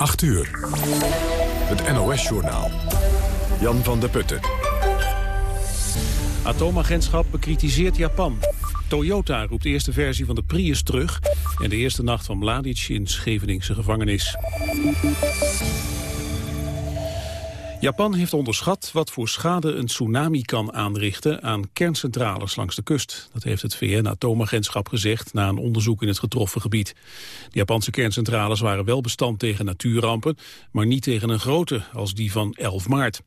8 uur. Het NOS-journaal. Jan van der Putten. Atoomagentschap bekritiseert Japan. Toyota roept de eerste versie van de Prius terug... en de eerste nacht van Mladic in Scheveningse gevangenis. Japan heeft onderschat wat voor schade een tsunami kan aanrichten aan kerncentrales langs de kust. Dat heeft het VN-atoomagentschap gezegd na een onderzoek in het getroffen gebied. De Japanse kerncentrales waren wel bestand tegen natuurrampen, maar niet tegen een grote als die van 11 maart.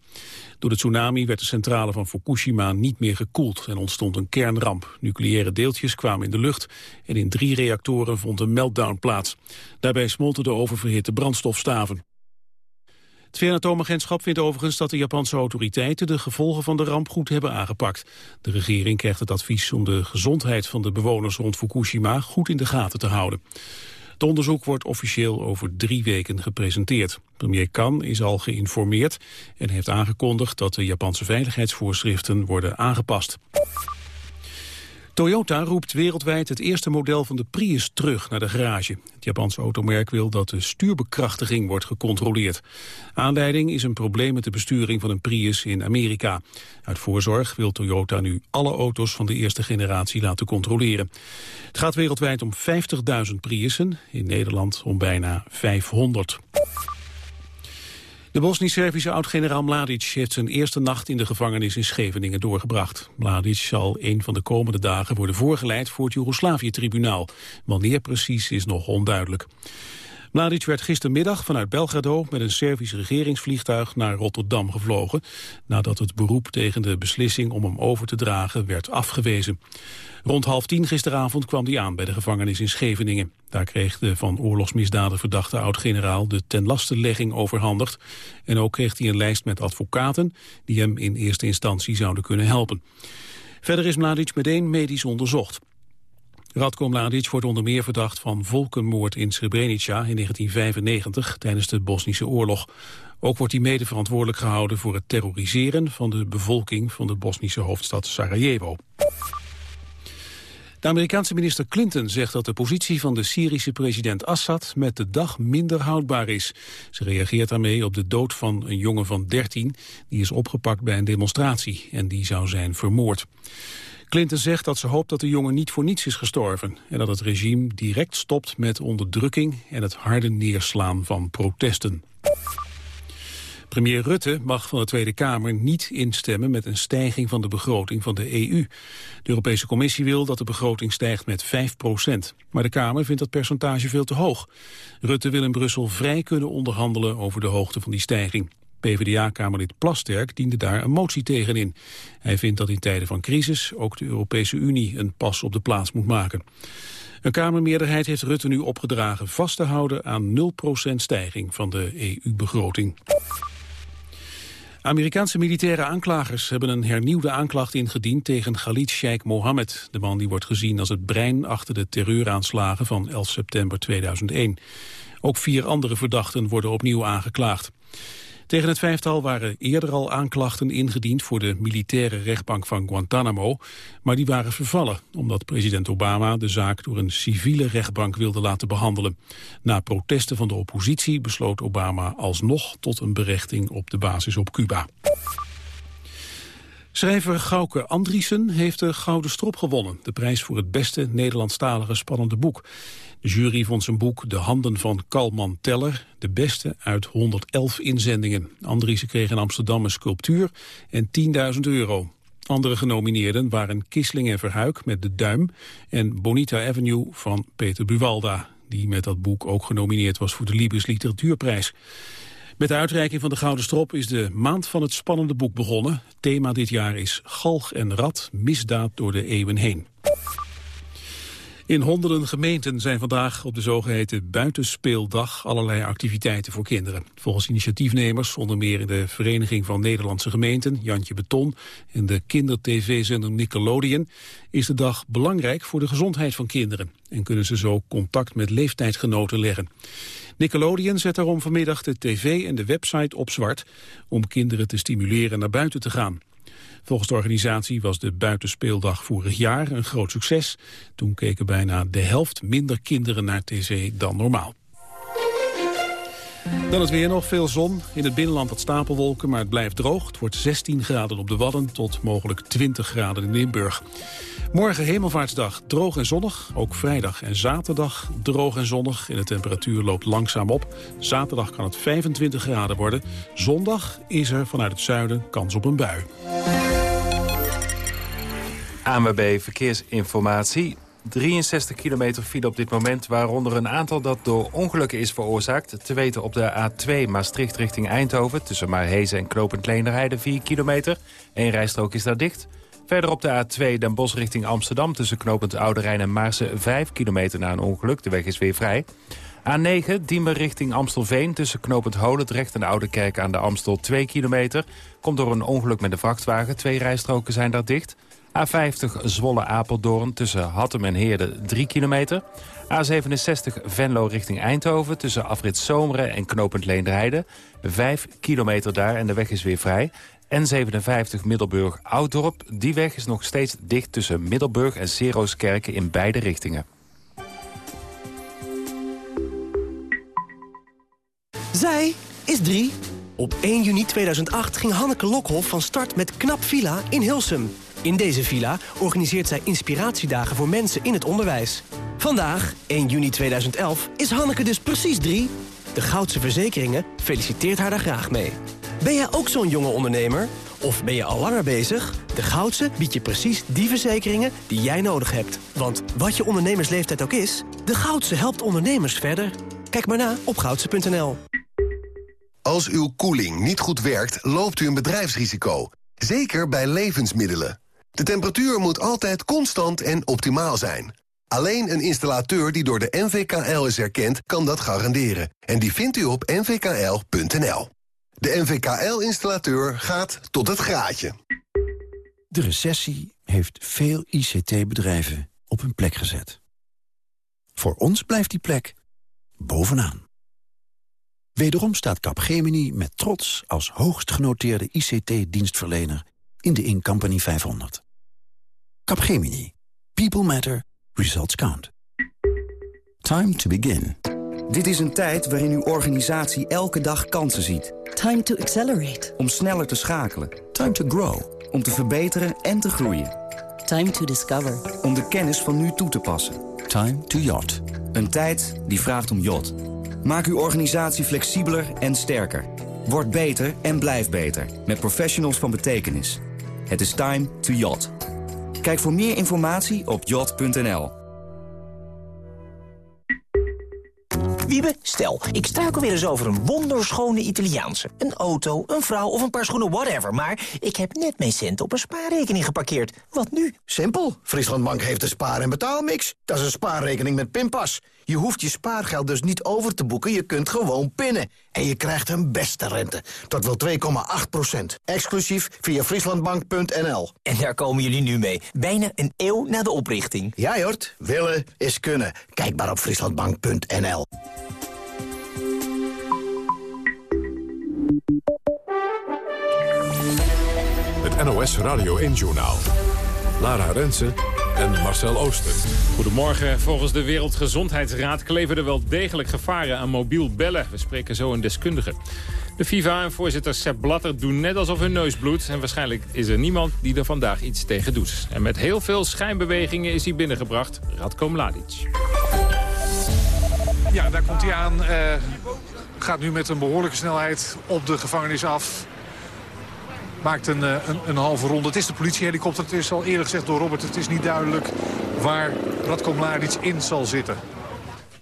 Door de tsunami werd de centrale van Fukushima niet meer gekoeld en ontstond een kernramp. Nucleaire deeltjes kwamen in de lucht en in drie reactoren vond een meltdown plaats. Daarbij smolten de oververhitte brandstofstaven. Het VN-atoomagentschap vindt overigens dat de Japanse autoriteiten de gevolgen van de ramp goed hebben aangepakt. De regering krijgt het advies om de gezondheid van de bewoners rond Fukushima goed in de gaten te houden. Het onderzoek wordt officieel over drie weken gepresenteerd. Premier Kan is al geïnformeerd en heeft aangekondigd dat de Japanse veiligheidsvoorschriften worden aangepast. Toyota roept wereldwijd het eerste model van de Prius terug naar de garage. Het Japanse automerk wil dat de stuurbekrachtiging wordt gecontroleerd. Aanleiding is een probleem met de besturing van een Prius in Amerika. Uit voorzorg wil Toyota nu alle auto's van de eerste generatie laten controleren. Het gaat wereldwijd om 50.000 Priussen, in Nederland om bijna 500. De Bosnisch-Servische oud-generaal Mladic heeft zijn eerste nacht in de gevangenis in Scheveningen doorgebracht. Mladic zal een van de komende dagen worden voorgeleid voor het Joegoslavië-tribunaal. Wanneer precies is nog onduidelijk. Mladic werd gistermiddag vanuit Belgrado met een Servisch regeringsvliegtuig naar Rotterdam gevlogen, nadat het beroep tegen de beslissing om hem over te dragen werd afgewezen. Rond half tien gisteravond kwam hij aan bij de gevangenis in Scheveningen. Daar kreeg de van oorlogsmisdaden verdachte oud-generaal de tenlastenlegging overhandigd. En ook kreeg hij een lijst met advocaten die hem in eerste instantie zouden kunnen helpen. Verder is Mladic meteen medisch onderzocht. Radko Mladic wordt onder meer verdacht van volkenmoord in Srebrenica in 1995 tijdens de Bosnische oorlog. Ook wordt hij mede verantwoordelijk gehouden voor het terroriseren van de bevolking van de Bosnische hoofdstad Sarajevo. De Amerikaanse minister Clinton zegt dat de positie van de Syrische president Assad met de dag minder houdbaar is. Ze reageert daarmee op de dood van een jongen van 13 die is opgepakt bij een demonstratie en die zou zijn vermoord. Clinton zegt dat ze hoopt dat de jongen niet voor niets is gestorven... en dat het regime direct stopt met onderdrukking en het harde neerslaan van protesten. Premier Rutte mag van de Tweede Kamer niet instemmen met een stijging van de begroting van de EU. De Europese Commissie wil dat de begroting stijgt met 5 procent. Maar de Kamer vindt dat percentage veel te hoog. Rutte wil in Brussel vrij kunnen onderhandelen over de hoogte van die stijging. PvdA-kamerlid Plasterk diende daar een motie tegen in. Hij vindt dat in tijden van crisis ook de Europese Unie een pas op de plaats moet maken. Een Kamermeerderheid heeft Rutte nu opgedragen vast te houden aan 0% stijging van de EU-begroting. Amerikaanse militaire aanklagers hebben een hernieuwde aanklacht ingediend tegen Khalid Sheikh Mohammed, de man die wordt gezien als het brein achter de terreuraanslagen van 11 september 2001. Ook vier andere verdachten worden opnieuw aangeklaagd. Tegen het vijftal waren eerder al aanklachten ingediend voor de militaire rechtbank van Guantanamo, maar die waren vervallen, omdat president Obama de zaak door een civiele rechtbank wilde laten behandelen. Na protesten van de oppositie besloot Obama alsnog tot een berechting op de basis op Cuba. Schrijver Gauke Andriessen heeft de Gouden Strop gewonnen. De prijs voor het beste Nederlandstalige spannende boek. De jury vond zijn boek De Handen van Kalman Teller de beste uit 111 inzendingen. Andriessen kreeg in Amsterdam een sculptuur en 10.000 euro. Andere genomineerden waren Kisling en Verhuik met De Duim... en Bonita Avenue van Peter Buwalda... die met dat boek ook genomineerd was voor de Libes Literatuurprijs. Met de uitreiking van de Gouden Strop is de maand van het spannende boek begonnen. Thema dit jaar is Galg en Rad, misdaad door de eeuwen heen. In honderden gemeenten zijn vandaag op de zogeheten buitenspeeldag allerlei activiteiten voor kinderen. Volgens initiatiefnemers, onder meer de Vereniging van Nederlandse Gemeenten, Jantje Beton en de kindertv-zender Nickelodeon, is de dag belangrijk voor de gezondheid van kinderen en kunnen ze zo contact met leeftijdsgenoten leggen. Nickelodeon zet daarom vanmiddag de tv en de website op zwart om kinderen te stimuleren naar buiten te gaan. Volgens de organisatie was de buitenspeeldag vorig jaar een groot succes. Toen keken bijna de helft minder kinderen naar tv dan normaal. Dan het weer nog, veel zon. In het binnenland wat stapelwolken, maar het blijft droog. Het wordt 16 graden op de Wadden tot mogelijk 20 graden in Limburg. Morgen hemelvaartsdag droog en zonnig. Ook vrijdag en zaterdag droog en zonnig. En de temperatuur loopt langzaam op. Zaterdag kan het 25 graden worden. Zondag is er vanuit het zuiden kans op een bui. ANWB Verkeersinformatie. 63 kilometer file op dit moment, waaronder een aantal dat door ongelukken is veroorzaakt. Te weten op de A2 Maastricht richting Eindhoven... tussen Maarhezen en Knopend Leenderheide 4 kilometer. Eén rijstrook is daar dicht. Verder op de A2 Den Bosch richting Amsterdam... tussen Knopend Oude Rijn en Maarsen 5 kilometer na een ongeluk. De weg is weer vrij. A9 Diemer richting Amstelveen tussen Knopend Holendrecht en Oude Kerk aan de Amstel 2 kilometer. Komt door een ongeluk met de vrachtwagen. Twee rijstroken zijn daar dicht. A50 Zwolle-Apeldoorn tussen Hattem en Heerde 3 kilometer. A67 Venlo richting Eindhoven tussen afrit Zomeren en knooppunt Leendrijden. 5 kilometer daar en de weg is weer vrij. N57 Middelburg-Ouddorp. Die weg is nog steeds dicht tussen Middelburg en Serooskerken in beide richtingen. Zij is drie. Op 1 juni 2008 ging Hanneke Lokhoff van start met Knap Villa in Hilsum. In deze villa organiseert zij inspiratiedagen voor mensen in het onderwijs. Vandaag, 1 juni 2011, is Hanneke dus precies drie. De Goudse Verzekeringen feliciteert haar daar graag mee. Ben jij ook zo'n jonge ondernemer? Of ben je al langer bezig? De Goudse biedt je precies die verzekeringen die jij nodig hebt. Want wat je ondernemersleeftijd ook is, de Goudse helpt ondernemers verder. Kijk maar na op goudse.nl. Als uw koeling niet goed werkt, loopt u een bedrijfsrisico. Zeker bij levensmiddelen. De temperatuur moet altijd constant en optimaal zijn. Alleen een installateur die door de NVKL is erkend, kan dat garanderen. En die vindt u op nvkl.nl. De NVKL-installateur gaat tot het graadje. De recessie heeft veel ICT-bedrijven op hun plek gezet. Voor ons blijft die plek bovenaan. Wederom staat Capgemini met trots als hoogst genoteerde ICT-dienstverlener in de Incompany 500. Capgemini. People matter. Results count. Time to begin. Dit is een tijd waarin uw organisatie elke dag kansen ziet. Time to accelerate. Om sneller te schakelen. Time to grow. Om te verbeteren en te groeien. Time to discover. Om de kennis van nu toe te passen. Time to yacht. Een tijd die vraagt om yacht. Maak uw organisatie flexibeler en sterker. Word beter en blijf beter. Met professionals van betekenis. Het is time to yacht. Kijk voor meer informatie op yacht.nl. Wiebe, stel, ik struikel weer eens over een wonderschone Italiaanse. Een auto, een vrouw of een paar schoenen, whatever. Maar ik heb net mijn centen op een spaarrekening geparkeerd. Wat nu? Simpel. Frieslandbank heeft een spaar- en betaalmix. Dat is een spaarrekening met pinpas. Je hoeft je spaargeld dus niet over te boeken, je kunt gewoon pinnen. En je krijgt een beste rente, tot wel 2,8 procent. Exclusief via frieslandbank.nl. En daar komen jullie nu mee, bijna een eeuw na de oprichting. Ja, Jort, willen is kunnen. Kijk maar op frieslandbank.nl. Het NOS Radio 1-journaal. Lara Rensen en Marcel Ooster. Goedemorgen. Volgens de Wereldgezondheidsraad kleven er wel degelijk gevaren aan mobiel bellen. We spreken zo een deskundige. De FIFA en voorzitter Sepp Blatter doen net alsof hun neus bloedt. En waarschijnlijk is er niemand die er vandaag iets tegen doet. En met heel veel schijnbewegingen is hij binnengebracht. Radko Mladic. Ja, daar komt hij aan. Uh, gaat nu met een behoorlijke snelheid op de gevangenis af. Maakt een, een, een, halve ronde. Het is de politiehelikopter. Het is al eerder gezegd door Robert. Het is niet duidelijk waar Radko Mladic in zal zitten.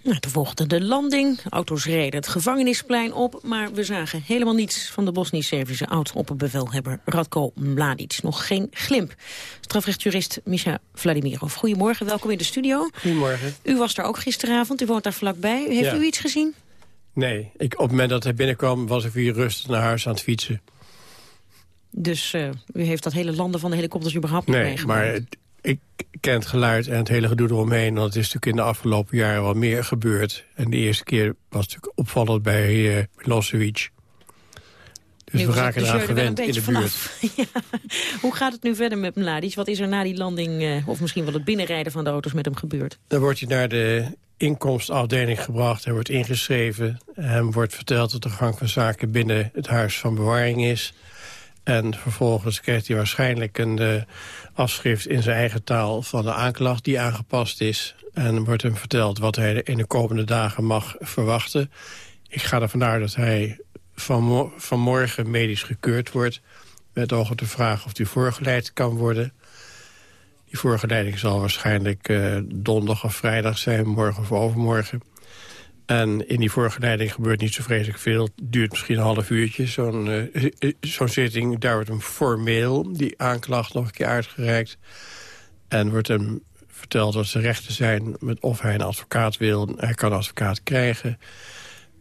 Nou, de volgende landing. Auto's reden het gevangenisplein op. Maar we zagen helemaal niets van de Bosnisch-Servische oud-opperbevelhebber Radko Mladic. Nog geen glimp. Strafrechtjurist Misha Vladimirov. Goedemorgen, welkom in de studio. Goedemorgen. U was daar ook gisteravond, u woont daar vlakbij. Heeft ja. u iets gezien? Nee, ik, op het moment dat hij binnenkwam was ik weer rustig naar huis aan het fietsen. Dus uh, u heeft dat hele landen van de helikopters überhaupt niet nee, meegemaakt? maar ik ken het geluid en het hele gedoe eromheen. Want het is natuurlijk in de afgelopen jaren wel meer gebeurd. En de eerste keer was natuurlijk opvallend bij uh, Milosevic. Dus nu we raken eraan gewend in de buurt. ja. Hoe gaat het nu verder met Mladic? Wat is er na die landing, uh, of misschien wel het binnenrijden van de auto's met hem gebeurd? Dan wordt hij naar de inkomstafdeling gebracht. Hij wordt ingeschreven. Hem wordt verteld dat de gang van zaken binnen het huis van bewaring is. En vervolgens krijgt hij waarschijnlijk een uh, afschrift in zijn eigen taal van de aanklacht die aangepast is. En wordt hem verteld wat hij in de komende dagen mag verwachten. Ik ga ervan uit dat hij van vanmorgen medisch gekeurd wordt... met oog op de vraag of hij voorgeleid kan worden. Die voorgeleiding zal waarschijnlijk uh, donderdag of vrijdag zijn, morgen of overmorgen. En in die voorgeleiding gebeurt niet zo vreselijk veel. Het duurt misschien een half uurtje, zo'n uh, zo'n zitting. Daar wordt hem formeel die aanklacht nog een keer uitgereikt. En wordt hem verteld wat zijn rechten zijn... met of hij een advocaat wil. Hij kan een advocaat krijgen.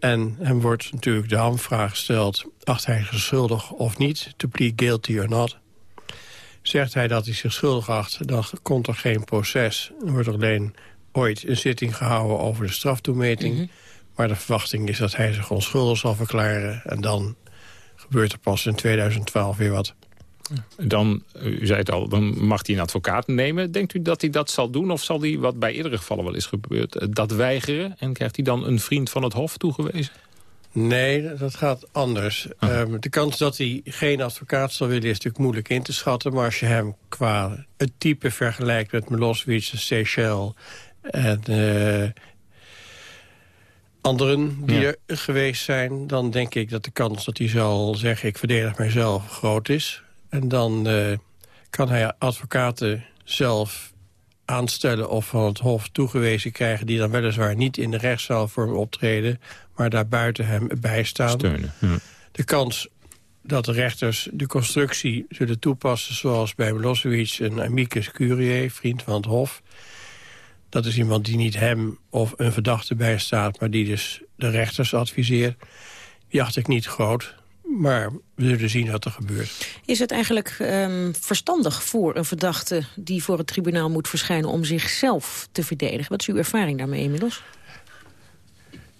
En hem wordt natuurlijk de hamvraag gesteld... acht hij zich schuldig of niet, to plead guilty or not. Zegt hij dat hij zich schuldig acht, dan komt er geen proces. Er wordt alleen ooit een zitting gehouden over de straftoemeting. Mhm. Maar de verwachting is dat hij zich onschuldig zal verklaren. En dan gebeurt er pas in 2012 weer wat. Dan, u zei het al, dan mag hij een advocaat nemen. Denkt u dat hij dat zal doen? Of zal hij, wat bij eerdere gevallen wel is gebeurd, eh, dat weigeren? En krijgt hij dan een vriend van het Hof toegewezen? Nee, dat gaat anders. Ah. Ehm, de kans dat hij geen advocaat zal willen is natuurlijk moeilijk in te schatten. Maar als je hem qua het type vergelijkt met Milosevic, Seychelles en uh, anderen die er geweest zijn... dan denk ik dat de kans dat hij zal zeggen ik verdedig mijzelf groot is. En dan uh, kan hij advocaten zelf aanstellen of van het Hof toegewezen krijgen... die dan weliswaar niet in de rechtszaal voor hem optreden... maar daar buiten hem bijstaan. Steunen. De kans dat de rechters de constructie zullen toepassen... zoals bij Milosevic een amicus curiae, vriend van het Hof... dat is iemand die niet hem of een verdachte bijstaat... maar die dus de rechters adviseert. Die acht ik niet groot. Maar we zullen zien wat er gebeurt. Is het eigenlijk um, verstandig voor een verdachte... die voor het tribunaal moet verschijnen om zichzelf te verdedigen? Wat is uw ervaring daarmee inmiddels?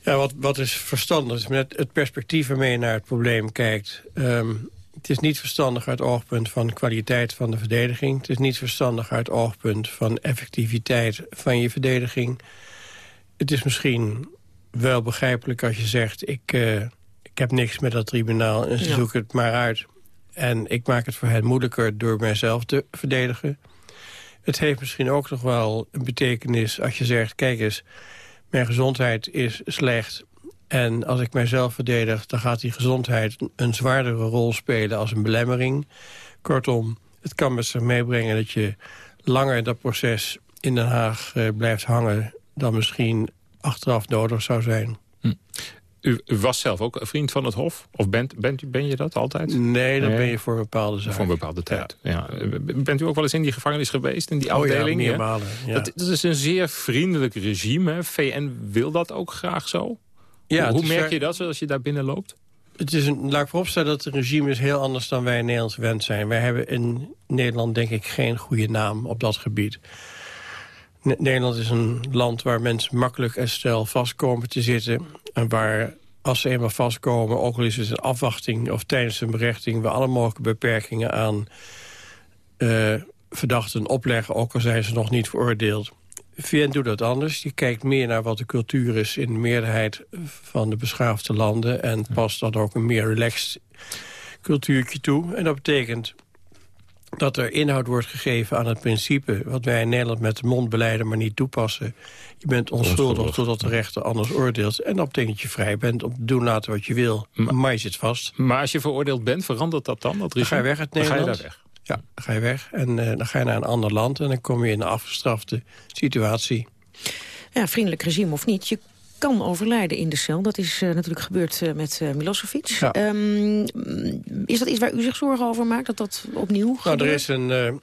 Ja, wat, wat is verstandig? Met het perspectief waarmee je naar het probleem kijkt. Um, het is niet verstandig uit oogpunt van kwaliteit van de verdediging. Het is niet verstandig uit oogpunt van effectiviteit van je verdediging. Het is misschien wel begrijpelijk als je zegt... ik, uh, ik heb niks met dat tribunaal en ze ja. zoeken het maar uit. En ik maak het voor hen moeilijker door mijzelf te verdedigen. Het heeft misschien ook nog wel een betekenis als je zegt... kijk eens, mijn gezondheid is slecht... en als ik mijzelf verdedig, dan gaat die gezondheid een zwaardere rol spelen als een belemmering. Kortom, het kan met zich meebrengen dat je langer dat proces in Den Haag uh, blijft hangen... dan misschien achteraf nodig zou zijn. Hm. U, u, was zelf ook een vriend van het Hof? Of bent, bent, ben je dat altijd? Nee, dat ben je voor een bepaalde zaak. Voor een bepaalde tijd, ja. Bent u ook wel eens in die gevangenis geweest, in die afdeling? Oh ja, meermalen. Ja. Dat, dat, is een zeer vriendelijk regime. VN wil dat ook graag zo? Ja, hoe, merk je dat als je daar binnen loopt? Het is een, laat ik vooropstellen dat het regime is heel anders dan wij in Nederland gewend zijn. Wij hebben in Nederland denk ik geen goede naam op dat gebied. Nederland is een land waar mensen makkelijk en snel vastkomen te zitten. En waar, als ze eenmaal vastkomen, ook al is het een afwachting... of tijdens een berechting, we alle mogelijke beperkingen aan uh, verdachten opleggen... ook al zijn ze nog niet veroordeeld. VN doet dat anders. Die kijkt meer naar wat de cultuur is in de meerderheid van de beschaafde landen... en past dan ook een meer relaxed cultuurtje toe. En dat betekent dat er inhoud wordt gegeven aan het principe... wat wij in Nederland met de mond beleiden, maar niet toepassen. Je bent onschuldig totdat de rechter anders oordeelt. En dat betekent dat je vrij bent om te doen laten wat je wil. Maar, maar je zit vast. Maar als je veroordeeld bent, verandert dat dan? Dat dan ga je weg uit Nederland. Dan ga je daar weg. Ja, dan ga je weg en uh, dan ga je naar een ander land... en dan kom je in een afgestrafte situatie. Ja, vriendelijk regime of niet, je kan overlijden in de cel. Dat is uh, natuurlijk gebeurd uh, met uh, Milosevic. Ja. Um, is dat iets waar u zich zorgen over maakt, dat dat opnieuw nou, Er is een,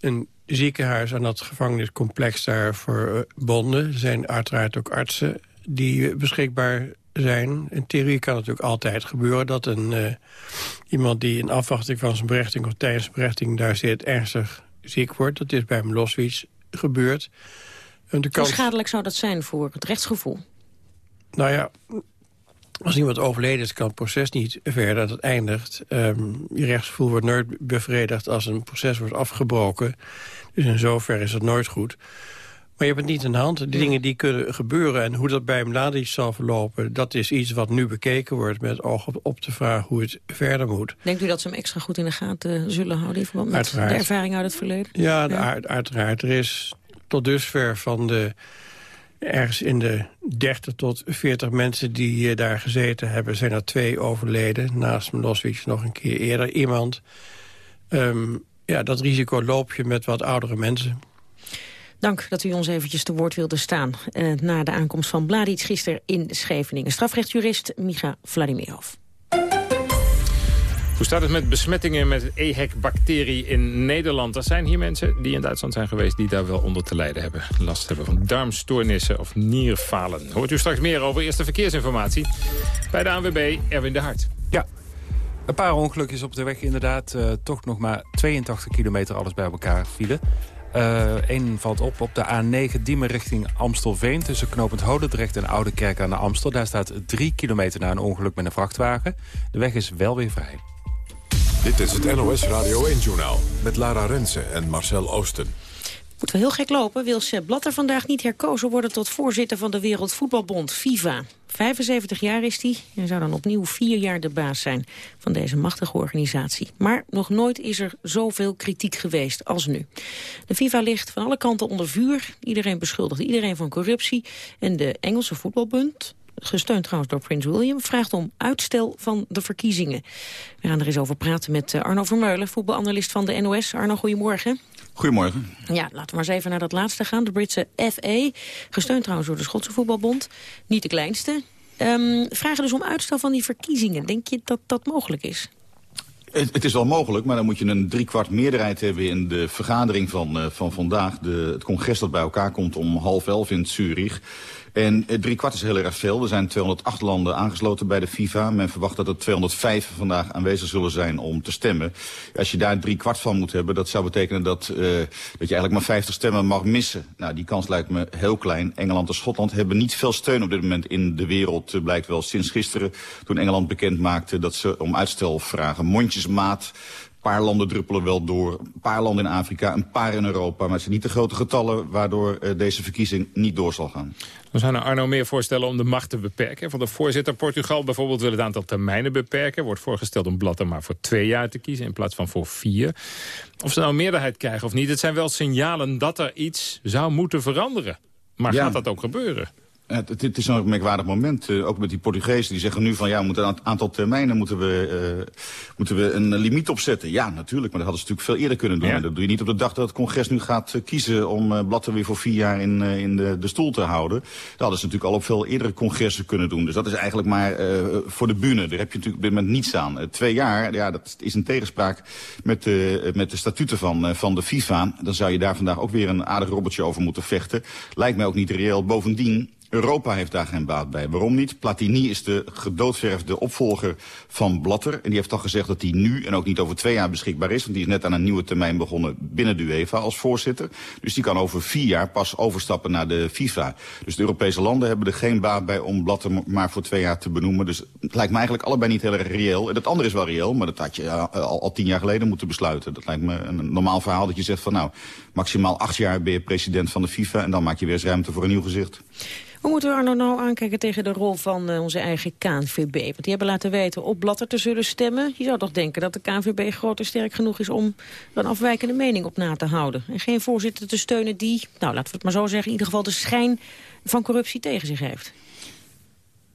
een ziekenhuis aan dat gevangeniscomplex daar voor bonden. Er zijn uiteraard ook artsen die beschikbaar zijn. In theorie kan het natuurlijk altijd gebeuren dat een, iemand die in afwachting van zijn berechting... of tijdens zijn berechting daar zit, ernstig ziek wordt. Dat is bij Milosevic gebeurd. Hoe schadelijk zou dat zijn voor het rechtsgevoel? Nou ja, als iemand overleden is, kan het proces niet verder. Dat eindigt. Um, je rechtsgevoel wordt nooit bevredigd als een proces wordt afgebroken. Dus in zover is het nooit goed. Maar je hebt het niet in de hand. De dingen die kunnen gebeuren en hoe dat bij Mladic zal verlopen... dat is iets wat nu bekeken wordt met oog op, op de vraag hoe het verder moet. Denkt u dat ze hem extra goed in de gaten zullen houden... in verband met Uiteraard. de ervaring uit het verleden? Ja, uiteraard. Er is tot dusver van de ergens in de 30 tot 40 mensen die eh, daar gezeten hebben... zijn er twee overleden. Naast Milosevic nog een keer eerder iemand. Ehm, ja, dat risico loop je met wat oudere mensen. Dank dat u ons eventjes te woord wilde staan... eh, na de aankomst van Mladic gisteren in Scheveningen. Strafrechtjurist Micha Vladimirov. Hoe staat het met besmettingen met EHEC-bacterie in Nederland? Er zijn hier mensen die in Duitsland zijn geweest... die daar wel onder te lijden hebben. Last hebben van darmstoornissen of nierfalen. Hoort u straks meer over eerste verkeersinformatie. Bij de ANWB, Erwin de Hart. Ja, een paar ongelukjes op de weg inderdaad. Eh, toch nog maar 82 kilometer alles bij elkaar file. Eén valt op op de A9 Diemen richting Amstelveen... tussen knooppunt Hodendrecht en Oude Kerk aan de Amstel. Daar staat 3 kilometer na een ongeluk met een vrachtwagen. De weg is wel weer vrij. Dit is het NOS Radio 1-journaal met Lara Rensen en Marcel Oosten. Moet wel heel gek lopen. Wil Sepp Blatter vandaag niet herkozen worden tot voorzitter van de Wereldvoetbalbond, FIFA. 75 jaar is hij en zou dan opnieuw vier jaar de baas zijn van deze machtige organisatie. Maar nog nooit is er zoveel kritiek geweest als nu. De FIFA ligt van alle kanten onder vuur. Iedereen beschuldigt iedereen van corruptie. En de Engelse voetbalbond, gesteund trouwens door Prins William... vraagt om uitstel van de verkiezingen. We gaan er eens over praten met eh, Arno Vermeulen, voetbalanalist van de NOS. Arno, goedemorgen. Goedemorgen. Ja, laten we maar eens even naar dat laatste gaan. De Britse FA, gesteund trouwens door de Schotse voetbalbond. Niet de kleinste. Ehm, vragen dus om uitstel van die verkiezingen. Denk je dat dat mogelijk is? Het, het is wel mogelijk, maar dan moet je een driekwart meerderheid hebben in de vergadering van, uh, van vandaag. De, het congres dat bij elkaar komt om half elf in Zurich. En uh, drie kwart is heel erg veel. Er zijn 208 landen aangesloten bij de FIFA. Men verwacht dat er 205 vandaag aanwezig zullen zijn om te stemmen. Als je daar drie kwart van moet hebben, dat zou betekenen dat, uh, dat je eigenlijk maar 50 stemmen mag missen. Nou, die kans lijkt me heel klein. Engeland en Schotland hebben niet veel steun op dit moment in de wereld. Uh, blijkt wel sinds gisteren, toen Engeland bekend maakte dat ze om uitstel vragen. Mondjesmaat. Een paar landen druppelen wel door, een paar landen in Afrika, een paar in Europa. Maar het zijn niet de grote getallen waardoor deze verkiezing niet door zal gaan. Er zijn er Arno meer voorstellen om de macht te beperken. Van de voorzitter Portugal bijvoorbeeld wil het aantal termijnen beperken. Wordt voorgesteld om Blatter maar voor twee jaar te kiezen in plaats van voor vier. Of ze nou een meerderheid krijgen of niet, het zijn wel signalen dat er iets zou moeten veranderen. Maar ja. gaat dat ook gebeuren? Het, het, het, is een merkwaardig moment, uh, ook met die Portugezen. Die zeggen nu van ja, we moeten een aantal termijnen moeten we, uh, moeten we een limiet opzetten. Ja, natuurlijk, maar dat hadden ze natuurlijk veel eerder kunnen doen. Ja. Dat doe je niet op de dag dat het congres nu gaat uh, kiezen om Blatter weer voor vier jaar in, in de, de stoel te houden. Dat hadden ze natuurlijk al op veel eerdere congressen kunnen doen. Dus dat is eigenlijk maar uh, voor de bühne. Daar heb je natuurlijk op dit moment niets aan. Uh, twee jaar, ja, dat is een tegenspraak met de, met de statuten van, van de FIFA. Dan zou je daar vandaag ook weer een aardig robbertje over moeten vechten. Lijkt mij ook niet reëel. Bovendien, Europa heeft daar geen baat bij. Waarom niet? Platini is de gedoodverfde opvolger van Blatter. En die heeft al gezegd dat hij nu en ook niet over twee jaar beschikbaar is. Want die is net aan een nieuwe termijn begonnen binnen de UEFA als voorzitter. Dus die kan over vier jaar pas overstappen naar de FIFA. Dus de Europese landen hebben er geen baat bij om Blatter maar voor twee jaar te benoemen. Dus het lijkt me eigenlijk allebei niet heel erg reëel. En het andere is wel reëel, maar dat had je al, al, al tien jaar geleden moeten besluiten. Dat lijkt me een normaal verhaal dat je zegt van nou, maximaal acht jaar ben je president van de FIFA. En dan maak je weer eens ruimte voor een nieuw gezicht. Hoe moeten we Arno nou aankijken tegen de rol van uh, onze eigen KNVB? Want die hebben laten weten op Blatter te zullen stemmen. Je zou toch denken dat de KNVB groot en sterk genoeg is om een afwijkende mening op na te houden. En geen voorzitter te steunen die, nou laten we het maar zo zeggen, in ieder geval de schijn van corruptie tegen zich heeft.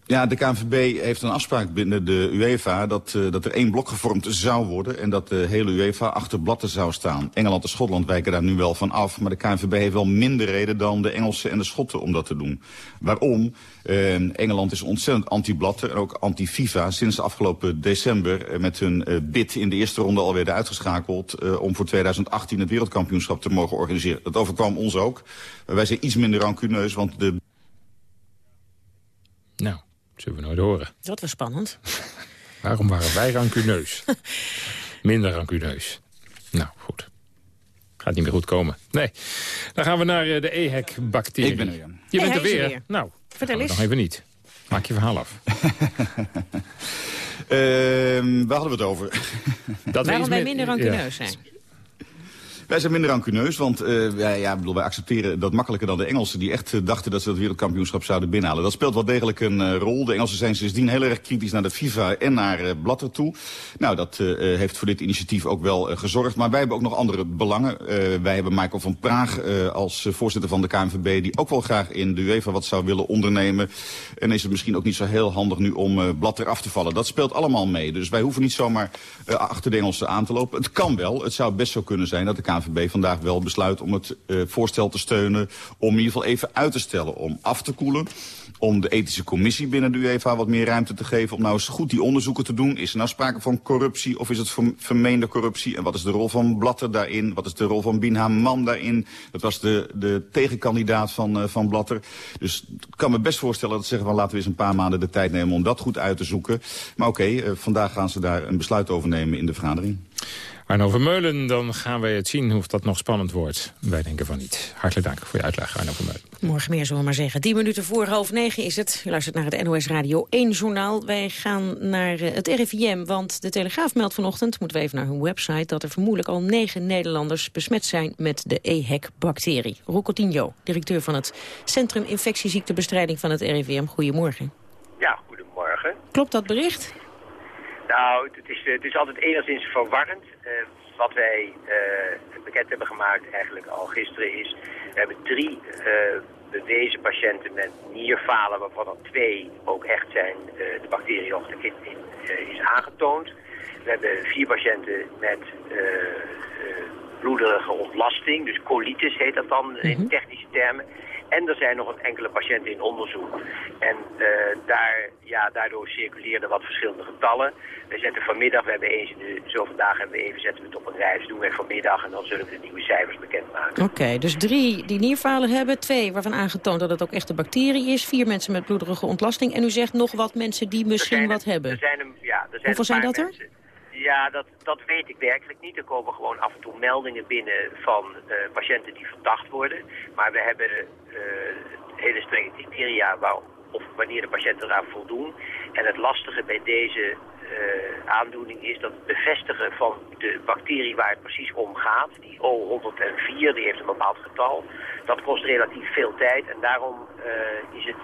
Ja, de KNVB heeft een afspraak binnen de UEFA dat, uh, dat er één blok gevormd zou worden... en dat de hele UEFA achter Blatter zou staan. Engeland en Schotland wijken daar nu wel van af... maar de KNVB heeft wel minder reden dan de Engelsen en de Schotten om dat te doen. Waarom? Uh, Engeland is ontzettend anti-Blatter en ook anti-FIFA. Sinds afgelopen december uh, met hun uh, bid in de eerste ronde alweer uitgeschakeld... Om voor 2018 het wereldkampioenschap te mogen organiseren. Dat overkwam ons ook. wij zijn iets minder rancuneus, want de... Nou, zullen we nooit horen. Dat was spannend. Waarom waren wij rancuneus? Minder rancuneus. Nou, goed. Gaat niet meer goed komen. Nee. Dan gaan we naar uh, de EHEC-bacterie. Ik ben er. Je hey, bent er weer. er weer. Nou, vertel eens. Nog even niet. Maak je verhaal af. uh, waar hadden we het over? Dat Waarom wij minder rancuneus ja. zijn. Wij zijn minder rancuneus, want uh, wij, ja, bedoel, wij accepteren dat makkelijker dan de Engelsen... die echt uh, dachten dat ze het wereldkampioenschap zouden binnenhalen. Dat speelt wel degelijk een uh, rol. De Engelsen zijn sindsdien heel erg kritisch naar de FIFA en naar Blatter toe. Nou, dat heeft voor dit initiatief ook wel gezorgd. Maar wij hebben ook nog andere belangen. wij hebben Michael van Praag als voorzitter van de KNVB... die ook wel graag in de UEFA wat zou willen ondernemen. En is het misschien ook niet zo heel handig nu om Blatter af te vallen. Dat speelt allemaal mee. Dus wij hoeven niet zomaar achter de Engelsen aan te lopen. Het kan wel. Het zou best zo kunnen zijn dat de KNVB vandaag wel besluit om het uh, voorstel te steunen... om in ieder geval even uit te stellen, om af te koelen om de ethische commissie binnen de UEFA wat meer ruimte te geven... om nou eens goed die onderzoeken te doen. Is er nou sprake van corruptie of is het vermeende corruptie? En wat is de rol van Blatter daarin? Wat is de rol van Binha Man daarin? Dat was de, de tegenkandidaat van, uh, van Blatter. Dus ik kan me best voorstellen dat ze zeggen... van laten we eens een paar maanden de tijd nemen om dat goed uit te zoeken. Maar oké, uh, vandaag gaan ze daar een besluit over nemen in de vergadering. Arno Vermeulen, dan gaan wij het zien of dat nog spannend wordt. Wij denken van niet. Hartelijk dank voor je uitleg, Arno Vermeulen. Morgen meer, zullen we maar zeggen. 10 minuten voor half negen is het. U luistert naar het NOS Radio 1 journaal. Wij gaan naar eh, het RIVM, want de Telegraaf meldt vanochtend... moeten we even naar hun website... dat er vermoedelijk al negen Nederlanders besmet zijn met de EHEC-bacterie. Coutinho, directeur van het Centrum Infectieziektebestrijding van het RIVM. Goedemorgen. Ja, goedemorgen. Klopt dat bericht? Nou, het is, het is altijd enigszins verwarrend. Uh, wat wij uh, bekend hebben gemaakt eigenlijk al gisteren is... we hebben drie uh, bewezen patiënten met nierfalen... waarvan er twee ook echt zijn de bacterie of de kind in, is aangetoond. We hebben vier patiënten met bloederige ontlasting, dus colitis heet dat dan in mhm. technische termen. En er zijn nog een enkele patiënten in onderzoek. En uh, daar, ja, daardoor circuleerden wat verschillende getallen. We zetten vanmiddag, we hebben eens in de zoveel dagen hebben we even zetten we het op een rij. Dus doen we vanmiddag en dan zullen we de nieuwe cijfers bekendmaken. Oké, dus drie die nierfalen hebben, twee waarvan aangetoond dat het ook echt een bacterie is. Vier mensen met bloederige ontlasting. En u zegt nog wat mensen die misschien wat hebben. Er zijn, een, ja, er zijn Hoeveel zijn dat er? Ja, dat, dat weet ik werkelijk niet. Er komen gewoon af en toe meldingen binnen van uh, patiënten die verdacht worden. Maar we hebben uh, hele strenge criteria waar, of wanneer de patiënten eraan voldoen. En het lastige bij deze uh, aandoening is dat het bevestigen van de bacterie waar het precies om gaat, die O104, die heeft een bepaald getal, dat kost relatief veel tijd. En daarom is het,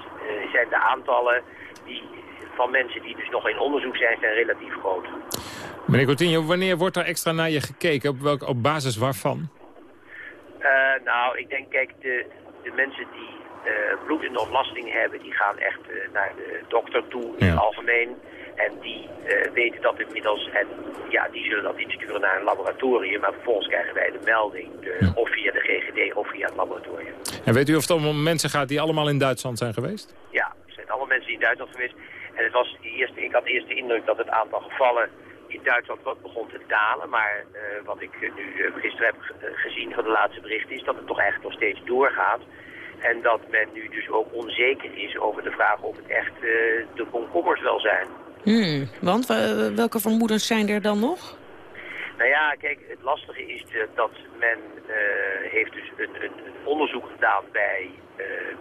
zijn de aantallen die van mensen die dus nog in onderzoek zijn, zijn relatief groot. Meneer Coutinho, wanneer wordt er extra naar je gekeken? Op, welk, op basis waarvan? Uh, nou, ik denk, kijk, de, de mensen die uh, bloed in ontlasting hebben... die gaan echt uh, naar de dokter toe in ja. het algemeen. En die weten dat inmiddels. En ja, die zullen dat insturen naar een laboratorium. Maar vervolgens krijgen wij de melding. Ja. Of via de GGD of via het laboratorium. En weet u of het om mensen gaat die allemaal in Duitsland zijn geweest? Ja, het zijn allemaal mensen die in Duitsland geweest. En het was eerst, ik had eerst de indruk dat het aantal gevallen in Duitsland wat begon te dalen. Maar uh, wat ik nu uh, gisteren heb gezien van de laatste berichten is dat het toch eigenlijk nog steeds doorgaat. En dat men nu dus ook onzeker is over de vraag of het echt uh, de komkommers wel zijn. Hmm, want welke vermoedens zijn er dan nog? Nou ja, kijk, het lastige is dat men heeft dus een, een, een, onderzoek gedaan bij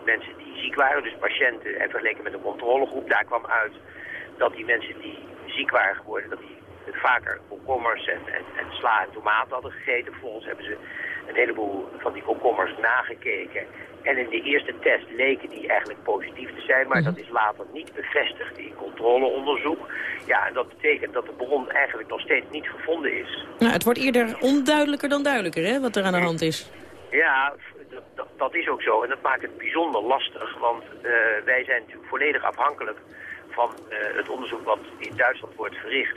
mensen die ziek waren, dus patiënten, en vergeleken met een controlegroep. Daar kwam uit dat die mensen die ziek waren geworden, dat die vaker komkommers en, en, en, sla en tomaten hadden gegeten. Vervolgens hebben ze een heleboel van die komkommers nagekeken. En in de eerste test leken die eigenlijk positief te zijn, maar mhm. dat is later niet bevestigd in controleonderzoek. Ja, en dat betekent dat de bron eigenlijk nog steeds niet gevonden is. Nou, het wordt eerder onduidelijker dan duidelijker, hè, wat er aan de hand is. Ja, dat, dat is ook zo. En dat maakt het bijzonder lastig, want uh, wij zijn natuurlijk volledig afhankelijk van uh, het onderzoek wat in Duitsland wordt verricht.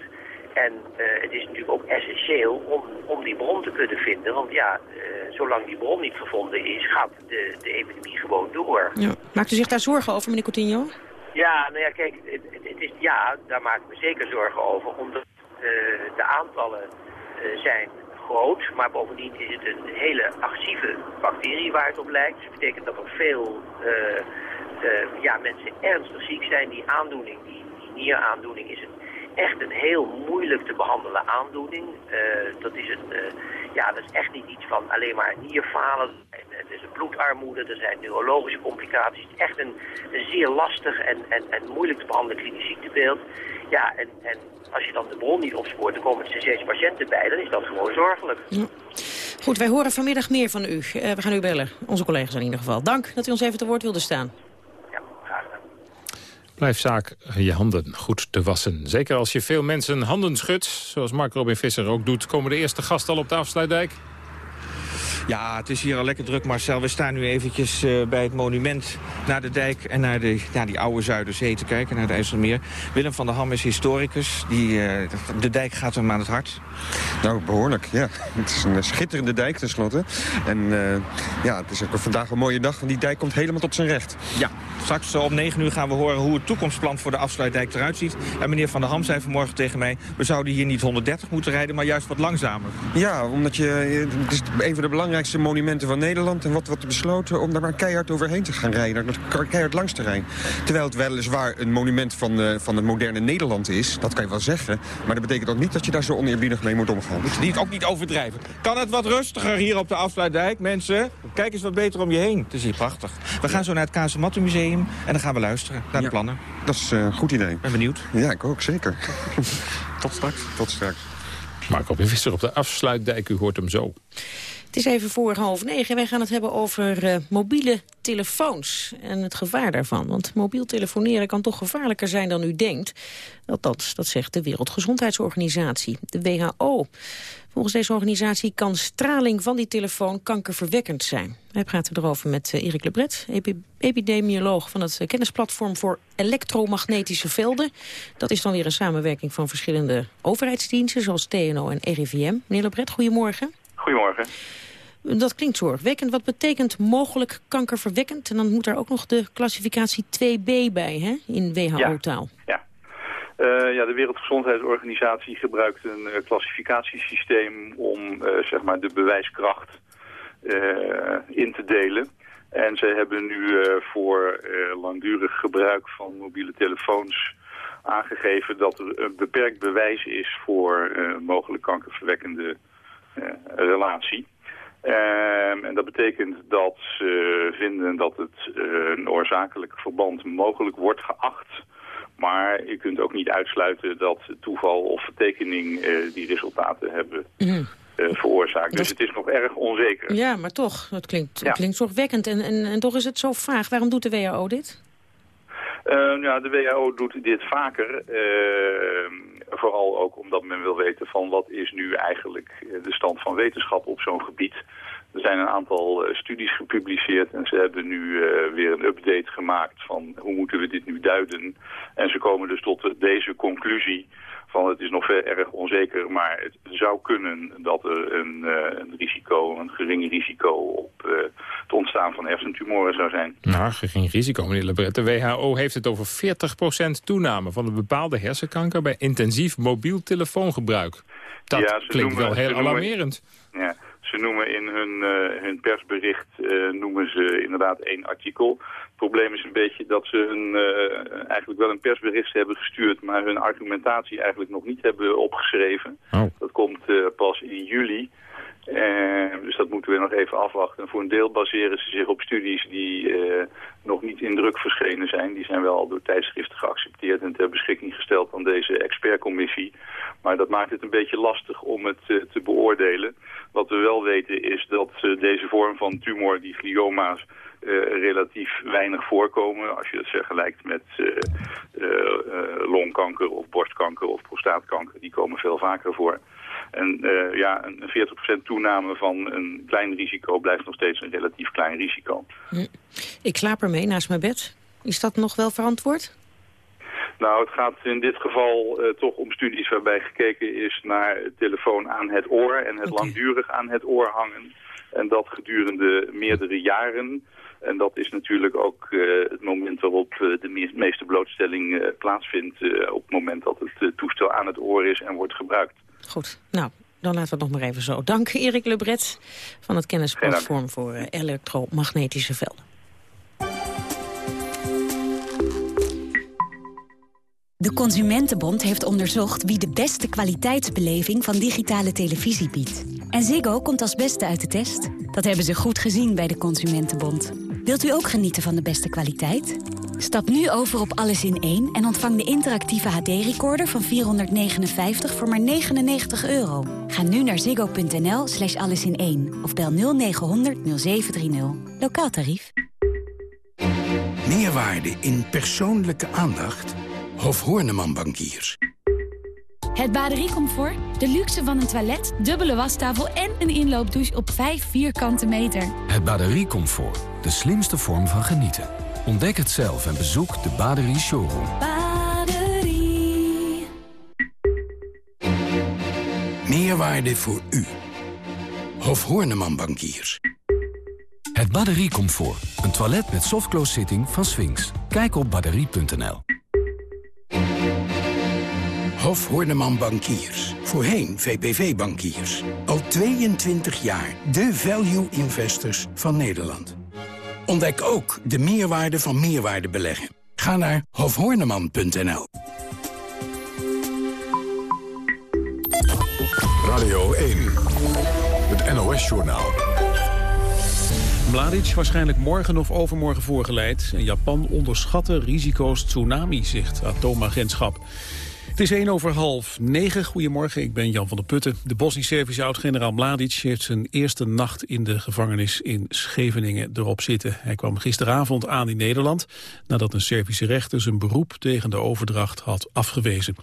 En uh, het is natuurlijk ook essentieel om, om die bron te kunnen vinden. Want ja, uh, zolang die bron niet gevonden is, gaat de, de epidemie gewoon door. Ja. Maakt u zich daar zorgen over, meneer Coutinho? Ja, nou ja, kijk, het, het is, ja, daar maak ik me zeker zorgen over. Omdat uh, de aantallen zijn groot, maar bovendien is het een hele actieve bacterie waar het op lijkt. Dus dat betekent dat er veel ja, mensen ernstig ziek zijn. Die aandoening, die, die nieraandoening, is een echt een heel moeilijk te behandelen aandoening. Uh, dat, is een, uh, ja, dat is echt niet iets van alleen maar nierfalen. En, het is een bloedarmoede, er zijn neurologische complicaties. Het is echt een, zeer lastig en, en, en moeilijk te behandelen klinisch ziektebeeld. Ja, en, en als je dan de bron niet opspoort, er komen er steeds patiënten bij, dan is dat gewoon zorgelijk. Goed, wij horen vanmiddag meer van u. Uh, we gaan u bellen, onze collega's in ieder geval. Dank dat u ons even te woord wilde staan. Blijf zaak je handen goed te wassen. Zeker als je veel mensen handen schudt, zoals Mark Robin Visser ook doet... komen de eerste gasten al op de afsluitdijk. Ja, het is hier al lekker druk, Marcel. We staan nu eventjes uh, bij het monument naar de dijk... en naar de, ja, die oude Zuiderzee te kijken, naar het IJsselmeer. Willem van der Ham is historicus. Die, uh, de dijk gaat hem aan het hart. Nou, behoorlijk, ja. Het is een schitterende dijk tenslotte. En uh, ja, het is ook vandaag een mooie dag, want die dijk komt helemaal tot zijn recht. Ja, straks om 9 uur gaan we horen hoe het toekomstplan voor de afsluitdijk eruit ziet. En meneer Van der Ham zei vanmorgen tegen mij... we zouden hier niet 130 moeten rijden, maar juist wat langzamer. Ja, omdat je... Het is een van de belangrijkste belangrijkste monumenten van Nederland. En wat wordt besloten om daar maar keihard overheen te gaan rijden. Dat keihard langs te rijden. Terwijl het weliswaar een monument van, uh, van het moderne Nederland is. Dat kan je wel zeggen. Maar dat betekent ook niet dat je daar zo oneerbiedig mee moet omgaan. Moet je niet, ook niet overdrijven. Kan het wat rustiger hier op de afsluitdijk, mensen? Kijk eens wat beter om je heen. Het is hier prachtig. We gaan zo naar het Kazemattenmuseum en dan gaan we luisteren naar de plannen. Dat is een goed idee. Ben benieuwd. Ja, ik ook, zeker. Tot straks. Tot straks. Marco Visser op de afsluitdijk, u hoort hem zo. Het is even voor half negen. Wij gaan het hebben over uh, mobiele telefoons en het gevaar daarvan. Want mobiel telefoneren kan toch gevaarlijker zijn dan u denkt. Dat, dat, zegt de Wereldgezondheidsorganisatie, de WHO. Volgens deze organisatie kan straling van die telefoon kankerverwekkend zijn. Wij praten erover met uh, Erik Lebret, epidemioloog van het kennisplatform voor elektromagnetische velden. Dat is dan weer een samenwerking van verschillende overheidsdiensten, zoals TNO en RIVM. Meneer Lebret, goedemorgen. Goedemorgen. Dat klinkt zorgwekkend. Wat betekent mogelijk kankerverwekkend? En dan moet daar ook nog de klassificatie 2b bij, hè? in WHO-taal. Ja, ja. Uh, ja, de Wereldgezondheidsorganisatie gebruikt een uh, klassificatiesysteem om uh, zeg maar de bewijskracht in te delen. En ze hebben nu voor langdurig gebruik van mobiele telefoons aangegeven dat er een beperkt bewijs is voor mogelijk kankerverwekkende relatie. Um, en dat betekent dat ze vinden dat het uh, een oorzakelijk verband mogelijk wordt geacht. Maar je kunt ook niet uitsluiten dat toeval of vertekening uh, die resultaten hebben mm. uh, veroorzaakt. Dus het is nog erg onzeker. Ja, maar toch, dat klinkt, ja. klinkt zorgwekkend. En, en, en toch is het zo vaag. Waarom doet de WHO dit? Uh, ja, de WHO doet dit vaker. Uh, vooral ook omdat men wil weten van wat is nu eigenlijk de stand van wetenschap op zo'n gebied. Er zijn een aantal uh, studies gepubliceerd en ze hebben nu uh, weer een update gemaakt van hoe moeten we dit nu duiden. En ze komen dus tot deze conclusie van het is nog ver erg onzeker, maar het zou kunnen dat er een, uh, een risico, een gering risico op het ontstaan van hersentumoren zou zijn. Nou, gering risico, meneer Lebret. De WHO heeft het over 40% toename van een bepaalde hersenkanker bij intensief mobiel telefoongebruik. Dat ja, klinkt noemen, wel heel alarmerend. Ja. Ze noemen in hun, uh, hun persbericht uh, noemen ze inderdaad één artikel. Het probleem is een beetje dat ze hun, uh, eigenlijk wel een persbericht hebben gestuurd... maar hun argumentatie eigenlijk nog niet hebben opgeschreven. Oh. Dat komt pas in juli. Dus dat moeten we nog even afwachten. En voor een deel baseren ze zich op studies die nog niet in druk verschenen zijn. Die zijn wel door tijdschriften geaccepteerd en ter beschikking gesteld aan deze expertcommissie. Maar dat maakt het een beetje lastig om het te beoordelen. Wat we wel weten is dat uh, deze vorm van tumor, die glioma's, uh, relatief weinig voorkomen. Als je het vergelijkt met uh, longkanker of borstkanker of prostaatkanker, die komen veel vaker voor. En ja, een 40% toename van een klein risico blijft nog steeds een relatief klein risico. Hm. Ik slaap ermee naast mijn bed. Is dat nog wel verantwoord? Nou, het gaat in dit geval uh, toch om studies waarbij gekeken is naar telefoon aan het oor en het okay. langdurig aan het oor hangen. En dat gedurende meerdere jaren. En dat is natuurlijk ook uh, het moment waarop uh, de me meeste blootstelling plaatsvindt. op het moment dat het toestel aan het oor is en wordt gebruikt. Goed, nou, dan laten we het nog maar even zo. Dank Erik Lebret van het kennisplatform voor elektromagnetische velden. De Consumentenbond heeft onderzocht wie de beste kwaliteitsbeleving van digitale televisie biedt. En Ziggo komt als beste uit de test. Dat hebben ze goed gezien bij de Consumentenbond. Wilt u ook genieten van de beste kwaliteit? Stap nu over op Alles in 1 en ontvang de interactieve HD-recorder van 459 voor maar 99 euro. Ga nu naar ziggo.nl slash allesin1 of bel 0900 0730. Lokaal tarief. Meerwaarde in persoonlijke aandacht? Hof Horneman Bankiers. Het bateriecomfort, de luxe van een toilet, dubbele wastafel en een inloopdouche op 5 vierkante meter. Het bateriecomfort, de slimste vorm van genieten. Ontdek het zelf en bezoek de Baderie Showroom. Baderie. Meerwaarde voor u. Hof Horneman Bankiers. Het batteriecomfort, een toilet met softclose zitting van Sphinx. Kijk op baderie.nl. Hof Horneman Bankiers. Voorheen VPV Bankiers. Al 22 jaar de value investors van Nederland. Ontdek ook de meerwaarde van meerwaarde beleggen. Ga naar hofhorneman.nl. Radio 1. Het NOS-journaal. Mladic waarschijnlijk morgen of overmorgen voorgeleid. En Japan onderschatte risico's tsunami, zegt atoomagentschap. Het is 1 over half 9. Goedemorgen, ik ben Jan van der Putten. De Bosnisch-Servische oud-generaal Mladic heeft zijn eerste nacht in de gevangenis in Scheveningen erop zitten. Hij kwam gisteravond aan in Nederland nadat een Servische rechter zijn beroep tegen de overdracht had afgewezen.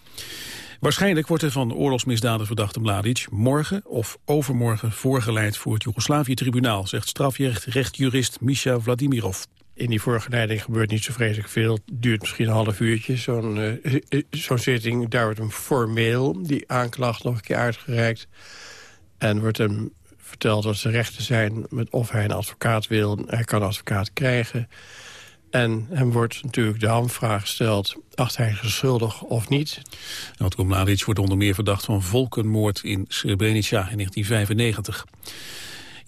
Waarschijnlijk wordt er van oorlogsmisdaden verdachte Mladic morgen of overmorgen voorgeleid voor het Joegoslavië-tribunaal, zegt strafrechtjurist Misha Vladimirov. In die voorgeleiding gebeurt niet zo vreselijk veel. Het duurt misschien een half uurtje, zo'n uh, zo'n zitting. Daar wordt hem formeel die aanklacht nog een keer uitgereikt. En wordt hem verteld wat zijn rechten zijn... met of hij een advocaat wil. Hij kan een advocaat krijgen. En hem wordt natuurlijk de hamvraag gesteld... acht hij schuldig of niet? Radko Mladic wordt onder meer verdacht van volkenmoord in Srebrenica in 1995.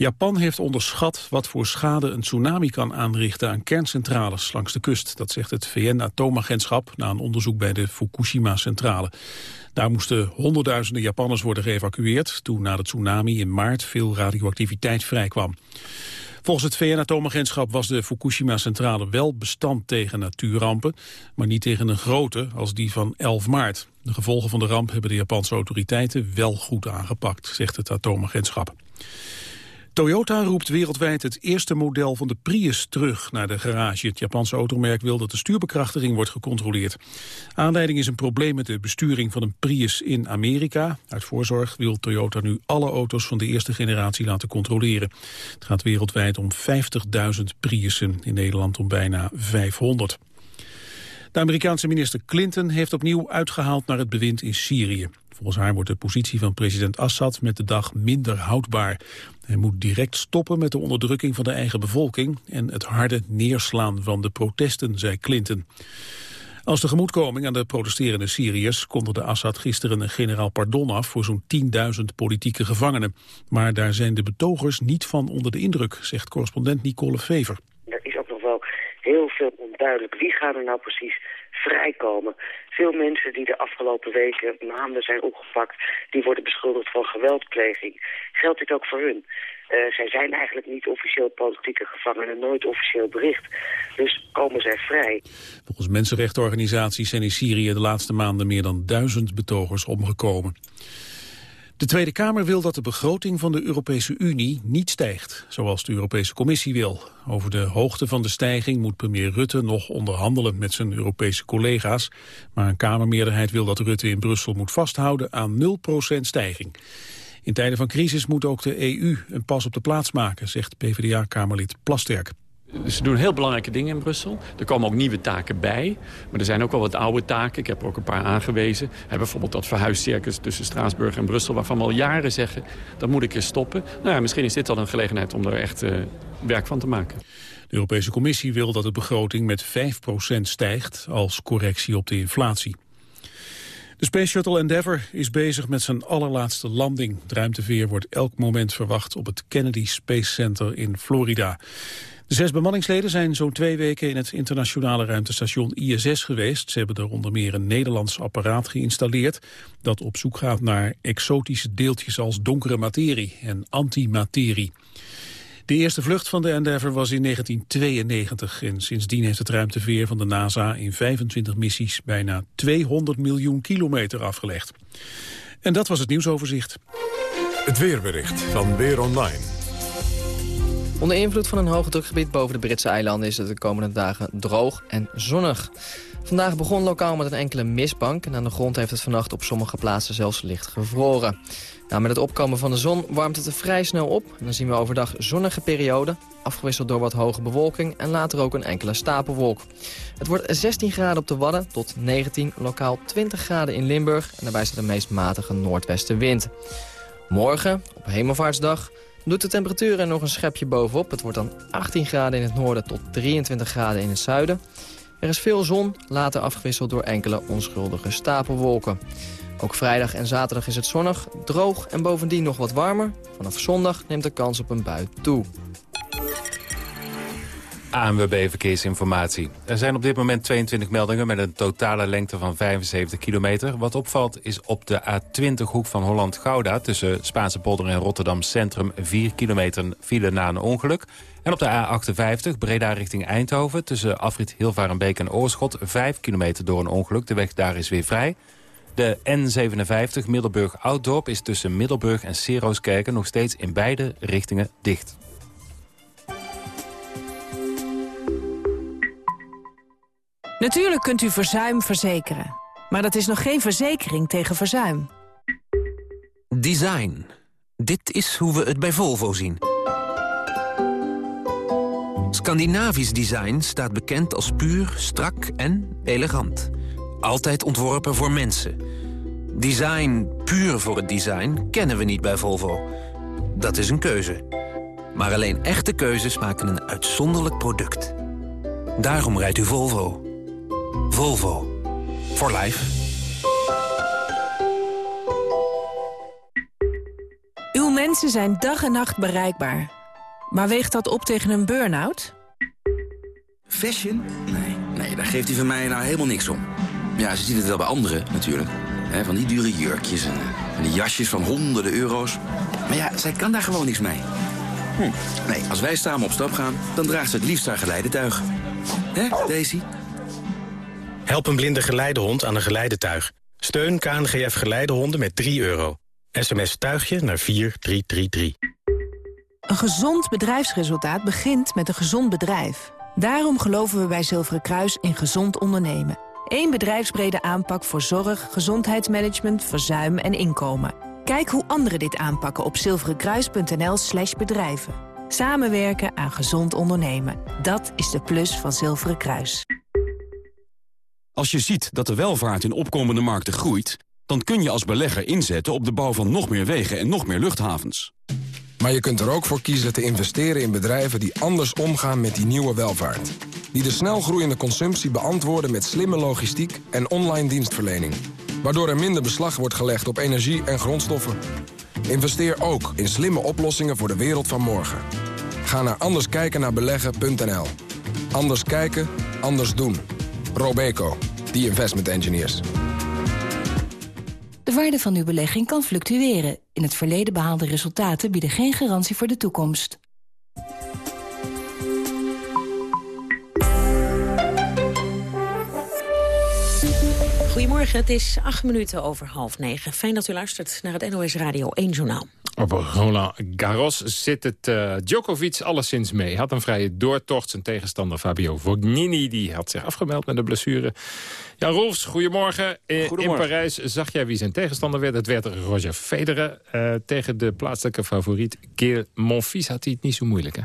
Japan heeft onderschat wat voor schade een tsunami kan aanrichten aan kerncentrales langs de kust. Dat zegt het VN-atoomagentschap na een onderzoek bij de Fukushima-centrale. Daar moesten honderdduizenden Japanners worden geëvacueerd toen na de tsunami in maart veel radioactiviteit vrijkwam. Volgens het VN-atoomagentschap was de Fukushima-centrale wel bestand tegen natuurrampen, maar niet tegen een grote als die van 11 maart. De gevolgen van de ramp hebben de Japanse autoriteiten wel goed aangepakt, zegt het atoomagentschap. Toyota roept wereldwijd het eerste model van de Prius terug naar de garage. Het Japanse automerk wil dat de stuurbekrachtiging wordt gecontroleerd. Aanleiding is een probleem met de besturing van een Prius in Amerika. Uit voorzorg wil Toyota nu alle auto's van de eerste generatie laten controleren. Het gaat wereldwijd om 50.000 Priussen, in Nederland om bijna 500. De Amerikaanse minister Clinton heeft opnieuw uitgehaald naar het bewind in Syrië. Volgens haar wordt de positie van president Assad met de dag minder houdbaar. Hij moet direct stoppen met de onderdrukking van de eigen bevolking... en het harde neerslaan van de protesten, zei Clinton. Als tegemoetkoming aan de protesterende Syriërs kondigde Assad gisteren een generaal pardon af voor zo'n 10.000 politieke gevangenen. Maar daar zijn de betogers niet van onder de indruk, zegt correspondent Nicole Fever. Er is ook nog wel heel veel onduidelijk. Wie gaat er nou precies vrijkomen? Veel mensen die de afgelopen weken, maanden zijn opgepakt... die worden beschuldigd van geweldpleging. Geldt dit ook voor hun? Uh, zij zijn eigenlijk niet officieel politieke gevangenen, nooit officieel bericht. Dus komen zij vrij. Volgens mensenrechtenorganisaties zijn in Syrië de laatste maanden meer dan duizend betogers omgekomen. De Tweede Kamer wil dat de begroting van de Europese Unie niet stijgt, zoals de Europese Commissie wil. Over de hoogte van de stijging moet premier Rutte nog onderhandelen met zijn Europese collega's. Maar een Kamermeerderheid wil dat Rutte in Brussel moet vasthouden aan 0% stijging. In tijden van crisis moet ook de EU een pas op de plaats maken, zegt PvdA-Kamerlid Plasterk. Ze doen heel belangrijke dingen in Brussel. Er komen ook nieuwe taken bij. Maar er zijn ook wel wat oude taken. Ik heb er ook een paar aangewezen. We hebben bijvoorbeeld dat verhuiscircus tussen Straatsburg en Brussel... waarvan we al jaren zeggen, dat moet ik eens stoppen. Nou ja, misschien is dit al een gelegenheid om er echt uh, werk van te maken. De Europese Commissie wil dat de begroting met 5% stijgt... als correctie op de inflatie. De Space Shuttle Endeavour is bezig met zijn allerlaatste landing. Het ruimteveer wordt elk moment verwacht op het Kennedy Space Center in Florida. Zes bemanningsleden zijn zo'n twee weken in het internationale ruimtestation ISS geweest. Ze hebben er onder meer een Nederlands apparaat geïnstalleerd dat op zoek gaat naar exotische deeltjes als donkere materie en antimaterie. De eerste vlucht van de Endeavour was in 1992 en sindsdien heeft het ruimteveer van de NASA in 25 missies bijna 200 miljoen kilometer afgelegd. En dat was het nieuwsoverzicht. Het weerbericht van Weer Online. Onder invloed van een hoogdrukgebied boven de Britse eilanden is het de komende dagen droog en zonnig. Vandaag begon lokaal met een enkele mistbank en aan de grond heeft het vannacht op sommige plaatsen zelfs licht gevroren. Nou, met het opkomen van de zon warmt het er vrij snel op. En dan zien we overdag zonnige perioden, afgewisseld door wat hoge bewolking en later ook een enkele stapelwolk. Het wordt 16 graden op de Wadden tot 19, lokaal 20 graden in Limburg en daarbij staat de meest matige noordwestenwind. Morgen, op Hemelvaartsdag, doet de temperatuur er nog een schepje bovenop. Het wordt dan 18 graden in het noorden tot 23 graden in het zuiden. Er is veel zon, later afgewisseld door enkele onschuldige stapelwolken. Ook vrijdag en zaterdag is het zonnig, droog en bovendien nog wat warmer. Vanaf zondag neemt de kans op een bui toe. ANWB Verkeersinformatie. Er zijn op dit moment 22 meldingen met een totale lengte van 75 kilometer. Wat opvalt is op de A20 hoek van Holland-Gouda... tussen Spaanse polder en Rotterdam Centrum 4 kilometer file na een ongeluk. En op de A58 Breda richting Eindhoven... tussen Afrit Hilvarenbeek en Oorschot 5 kilometer door een ongeluk. De weg daar is weer vrij. De N57 Middelburg-Ouddorp is tussen Middelburg en Serooskerken... nog steeds in beide richtingen dicht. Natuurlijk kunt u verzuim verzekeren. Maar dat is nog geen verzekering tegen verzuim. Design. Dit is hoe we het bij Volvo zien. Scandinavisch design staat bekend als puur, strak en elegant. Altijd ontworpen voor mensen. Design puur voor het design kennen we niet bij Volvo. Dat is een keuze. Maar alleen echte keuzes maken een uitzonderlijk product. Daarom rijdt u Volvo. Volvo. For life. Uw mensen zijn dag en nacht bereikbaar. Maar weegt dat op tegen een burn-out? Fashion? Nee, nee, daar geeft hij van mij nou helemaal niks om. Ja, ze ziet het wel bij anderen natuurlijk. He, van die dure jurkjes en, en die jasjes van honderden euro's. Maar ja, zij kan daar gewoon niks mee. Hm. Nee, als wij samen op stap gaan, dan draagt ze het liefst haar geleidetuig. Hè, Daisy? Help een blinde geleidehond aan een geleidetuig. Steun KNGF Geleidehonden met 3 euro. SMS tuigje naar 4333. Een gezond bedrijfsresultaat begint met een gezond bedrijf. Daarom geloven we bij Zilveren Kruis in gezond ondernemen. Eén bedrijfsbrede aanpak voor zorg, gezondheidsmanagement, verzuim en inkomen. Kijk hoe anderen dit aanpakken op zilverenkruis.nl slash bedrijven. Samenwerken aan gezond ondernemen. Dat is de plus van Zilveren Kruis. Als je ziet dat de welvaart in opkomende markten groeit... dan kun je als belegger inzetten op de bouw van nog meer wegen en nog meer luchthavens. Maar je kunt er ook voor kiezen te investeren in bedrijven die anders omgaan met die nieuwe welvaart. Die de snel groeiende consumptie beantwoorden met slimme logistiek en online dienstverlening. Waardoor er minder beslag wordt gelegd op energie en grondstoffen. Investeer ook in slimme oplossingen voor de wereld van morgen. Ga naar anderskijkennaarbeleggen.nl. Anders kijken, anders doen. Robeco, the investment engineers. De waarde van uw belegging kan fluctueren. In het verleden behaalde resultaten bieden geen garantie voor de toekomst. Goedemorgen, het is acht minuten over half negen. Fijn dat u luistert naar het NOS Radio 1 Journaal. Op Roland Garros zit het uh, Djokovic alleszins mee. Had een vrije doortocht. Zijn tegenstander Fabio Fognini die had zich afgemeld met een blessure. Jan Rolfs, goedemorgen. Eh, goedemorgen. In Parijs zag jij wie zijn tegenstander werd. Het werd Roger Federer. Uh, tegen de plaatselijke favoriet Gael Monfils had hij het niet zo moeilijk, hè?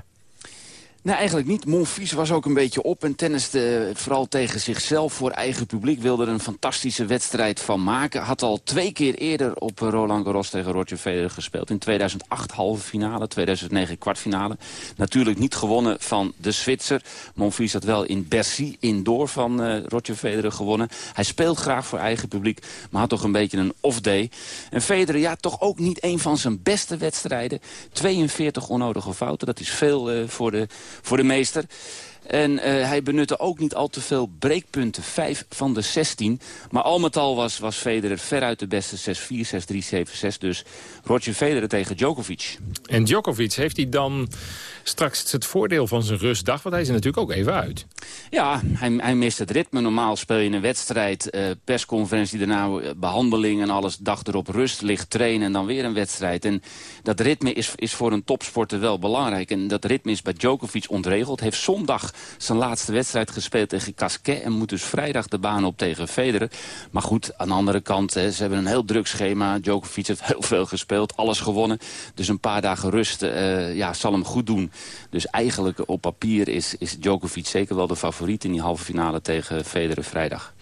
Nee, eigenlijk niet. Monfils was ook een beetje op en tenniste vooral tegen zichzelf voor eigen publiek. Wilde er een fantastische wedstrijd van maken. Had al twee keer eerder op Roland Garros tegen Roger Federer gespeeld. In 2008 halve finale, 2009 kwartfinale. Natuurlijk niet gewonnen van de Zwitser. Monfils had wel in Bercy indoor van uh, Roger Federer gewonnen. Hij speelt graag voor eigen publiek, maar had toch een beetje een off-day. En Federer, ja, toch ook niet een van zijn beste wedstrijden. 42 onnodige fouten, dat is veel voor de voor de meester. En eh, hij benutte ook niet al te veel breekpunten. Vijf van de 16. Maar al met al was, was Federer veruit de beste 6-4, 6-3, 7-6. Dus Roger Federer tegen Djokovic. En Djokovic, heeft hij dan straks het voordeel van zijn rustdag? Want hij is er natuurlijk ook even uit. Ja, hij, hij mist het ritme. Normaal speel je een wedstrijd, uh, persconferentie, daarna eh, behandeling en alles. Dag erop rust, licht trainen en dan weer een wedstrijd. En dat ritme is, is voor een topsporter wel belangrijk. En dat ritme is bij Djokovic ontregeld. Heeft zondag zijn laatste wedstrijd gespeeld tegen Casquet... en moet dus vrijdag de baan op tegen Federer. Maar goed, aan de andere kant, hè, ze hebben een heel druk schema. Djokovic heeft heel veel gespeeld, alles gewonnen. Dus een paar dagen rust uh, ja, zal hem goed doen. Dus eigenlijk op papier is, is Djokovic zeker wel de favoriet... in die halve finale tegen Federer vrijdag.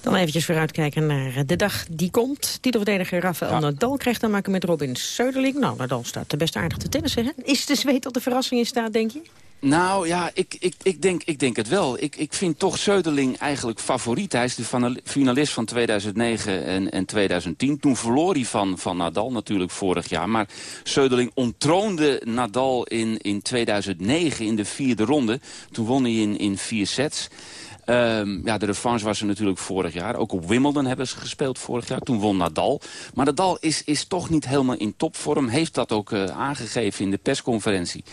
Dan eventjes vooruitkijken naar de dag die komt. Titelverdediger Rafael ja. Nadal krijgt dan maken met Robin Söderling. Nou, Nadal staat de best aardig te tennissen. Hè? Is de zweet tot de verrassing in staat, denk je? Nou ja, ik, ik, ik, denk, ik denk het wel. Ik, ik vind toch Söderling eigenlijk favoriet. Hij is de finalist van 2009 en, en 2010. Toen verloor hij van, van Nadal natuurlijk vorig jaar. Maar Söderling ontroonde Nadal in, in 2009 in de vierde ronde. Toen won hij in, in vier sets. Um, ja, de revanche was er natuurlijk vorig jaar. Ook op Wimbledon hebben ze gespeeld vorig jaar. Toen won Nadal. Maar Nadal is, is toch niet helemaal in topvorm. Heeft dat ook uh, aangegeven in de persconferentie.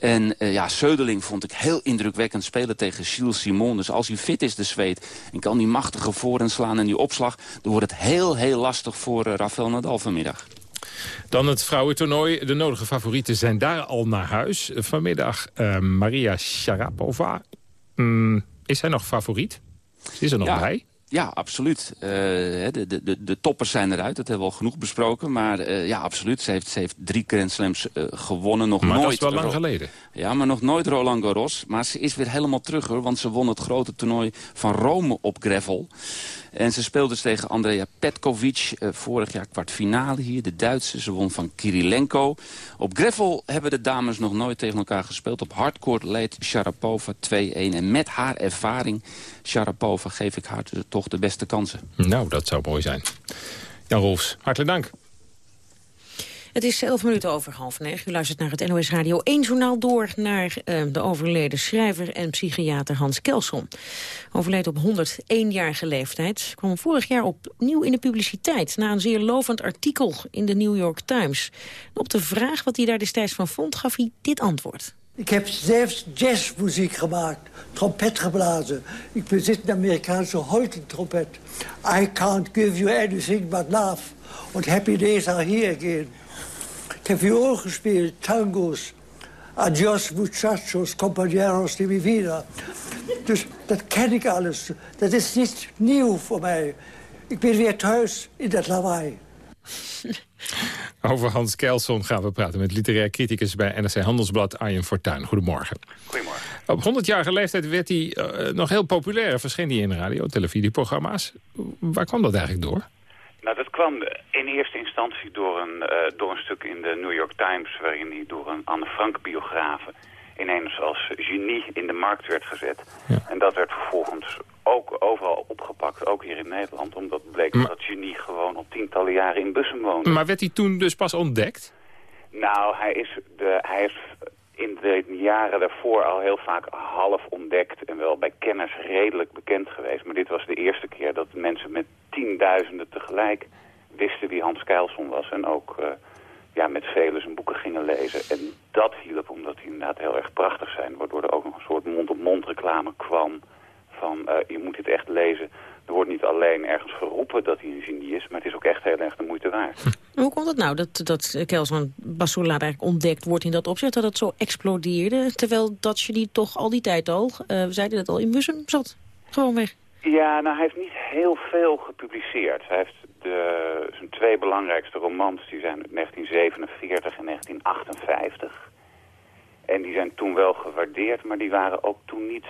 En uh, ja, Söderling vond ik heel indrukwekkend spelen tegen Gilles Simon. Dus als hij fit is, de zweet, en kan die machtige voor slaan en die opslag... dan wordt het heel, heel lastig voor uh, Rafael Nadal vanmiddag. Dan het vrouwentoernooi. De nodige favorieten zijn daar al naar huis. Vanmiddag Maria Sharapova. Mm, is zij nog favoriet? Is er nog ja. bij? Ja, absoluut. Uh, de, de, de toppers zijn eruit, dat hebben we al genoeg besproken. Maar uh, ja, absoluut. Ze heeft, ze heeft drie Grand Slams uh, gewonnen. Nog maar nooit dat is wel lang geleden. Ja, maar nog nooit Roland Garros. Maar ze is weer helemaal terug, hoor. Want ze won het grote toernooi van Rome op gravel. En ze speelde dus tegen Andrea Petkovic. Vorig jaar kwartfinale hier, de Duitse. Ze won van Kirilenko. Op gravel hebben de dames nog nooit tegen elkaar gespeeld. Op hardcourt leidt Sharapova 2-1. En met haar ervaring, Sharapova, geef ik haar toch de beste kansen. Nou, dat zou mooi zijn. Jan Rolfs, hartelijk dank. Het is 11 minuten over half negen. U luistert naar het NOS Radio 1 journaal door naar uh, de overleden schrijver en psychiater Hans Kelson. Overleed op 101-jarige leeftijd. Kwam vorig jaar opnieuw in de publiciteit na een zeer lovend artikel in de New York Times. En op de vraag wat hij daar destijds van vond gaf hij dit antwoord. Ik heb zelfs jazzmuziek gemaakt, trompet geblazen. Ik bezit een Amerikaanse Holten-trompet. I can't give you anything but love. And happy days are here again. Ik heb viool gespeeld, tango's. Adios muchachos, compañeros de mi vida. Dus dat ken ik alles. Dat is niet nieuw voor mij. Ik ben weer thuis in dat lawaai. Over Hans Kelson gaan we praten met literair criticus bij NRC Handelsblad Arjen Fortuyn. Goedemorgen. Goedemorgen. Op 100-jarige leeftijd werd hij uh, nog heel populair. Verscheen hij in radio- televisieprogramma's. Waar kwam dat eigenlijk door? Nou, dat kwam in eerste instantie door een, uh, door een stuk in de New York Times... waarin hij door een Anne Frank-biografe ineens als genie in de markt werd gezet. Ja. En dat werd vervolgens ook overal opgepakt, ook hier in Nederland... omdat bleek maar... dat genie gewoon al tientallen jaren in bussen woonde. Maar werd hij toen dus pas ontdekt? Nou, hij is, de, hij is in de jaren daarvoor al heel vaak half ontdekt... en wel bij kennis redelijk bekend geweest. Maar dit was de eerste keer dat mensen met tienduizenden tegelijk wisten wie Hans Keilson was. En ook uh, ja, met velen zijn boeken gingen lezen. En dat hielp omdat die inderdaad heel erg prachtig zijn. Waardoor er ook nog een soort mond-op-mond -mond reclame kwam van uh, je moet dit echt lezen. Er wordt niet alleen ergens geroepen dat hij een genie is, maar het is ook echt heel erg de moeite waard. Hoe komt het nou dat, dat Kelson Bassoula eigenlijk ontdekt wordt in dat opzet, dat het zo explodeerde, terwijl dat genie toch al die tijd al, uh, we zeiden dat al, in Bussum zat? Gewoon weg. Ja, nou hij heeft niet heel veel gepubliceerd. Hij heeft de, zijn twee belangrijkste romans, die zijn uit 1947 en 1958. En die zijn toen wel gewaardeerd, maar die waren ook toen niet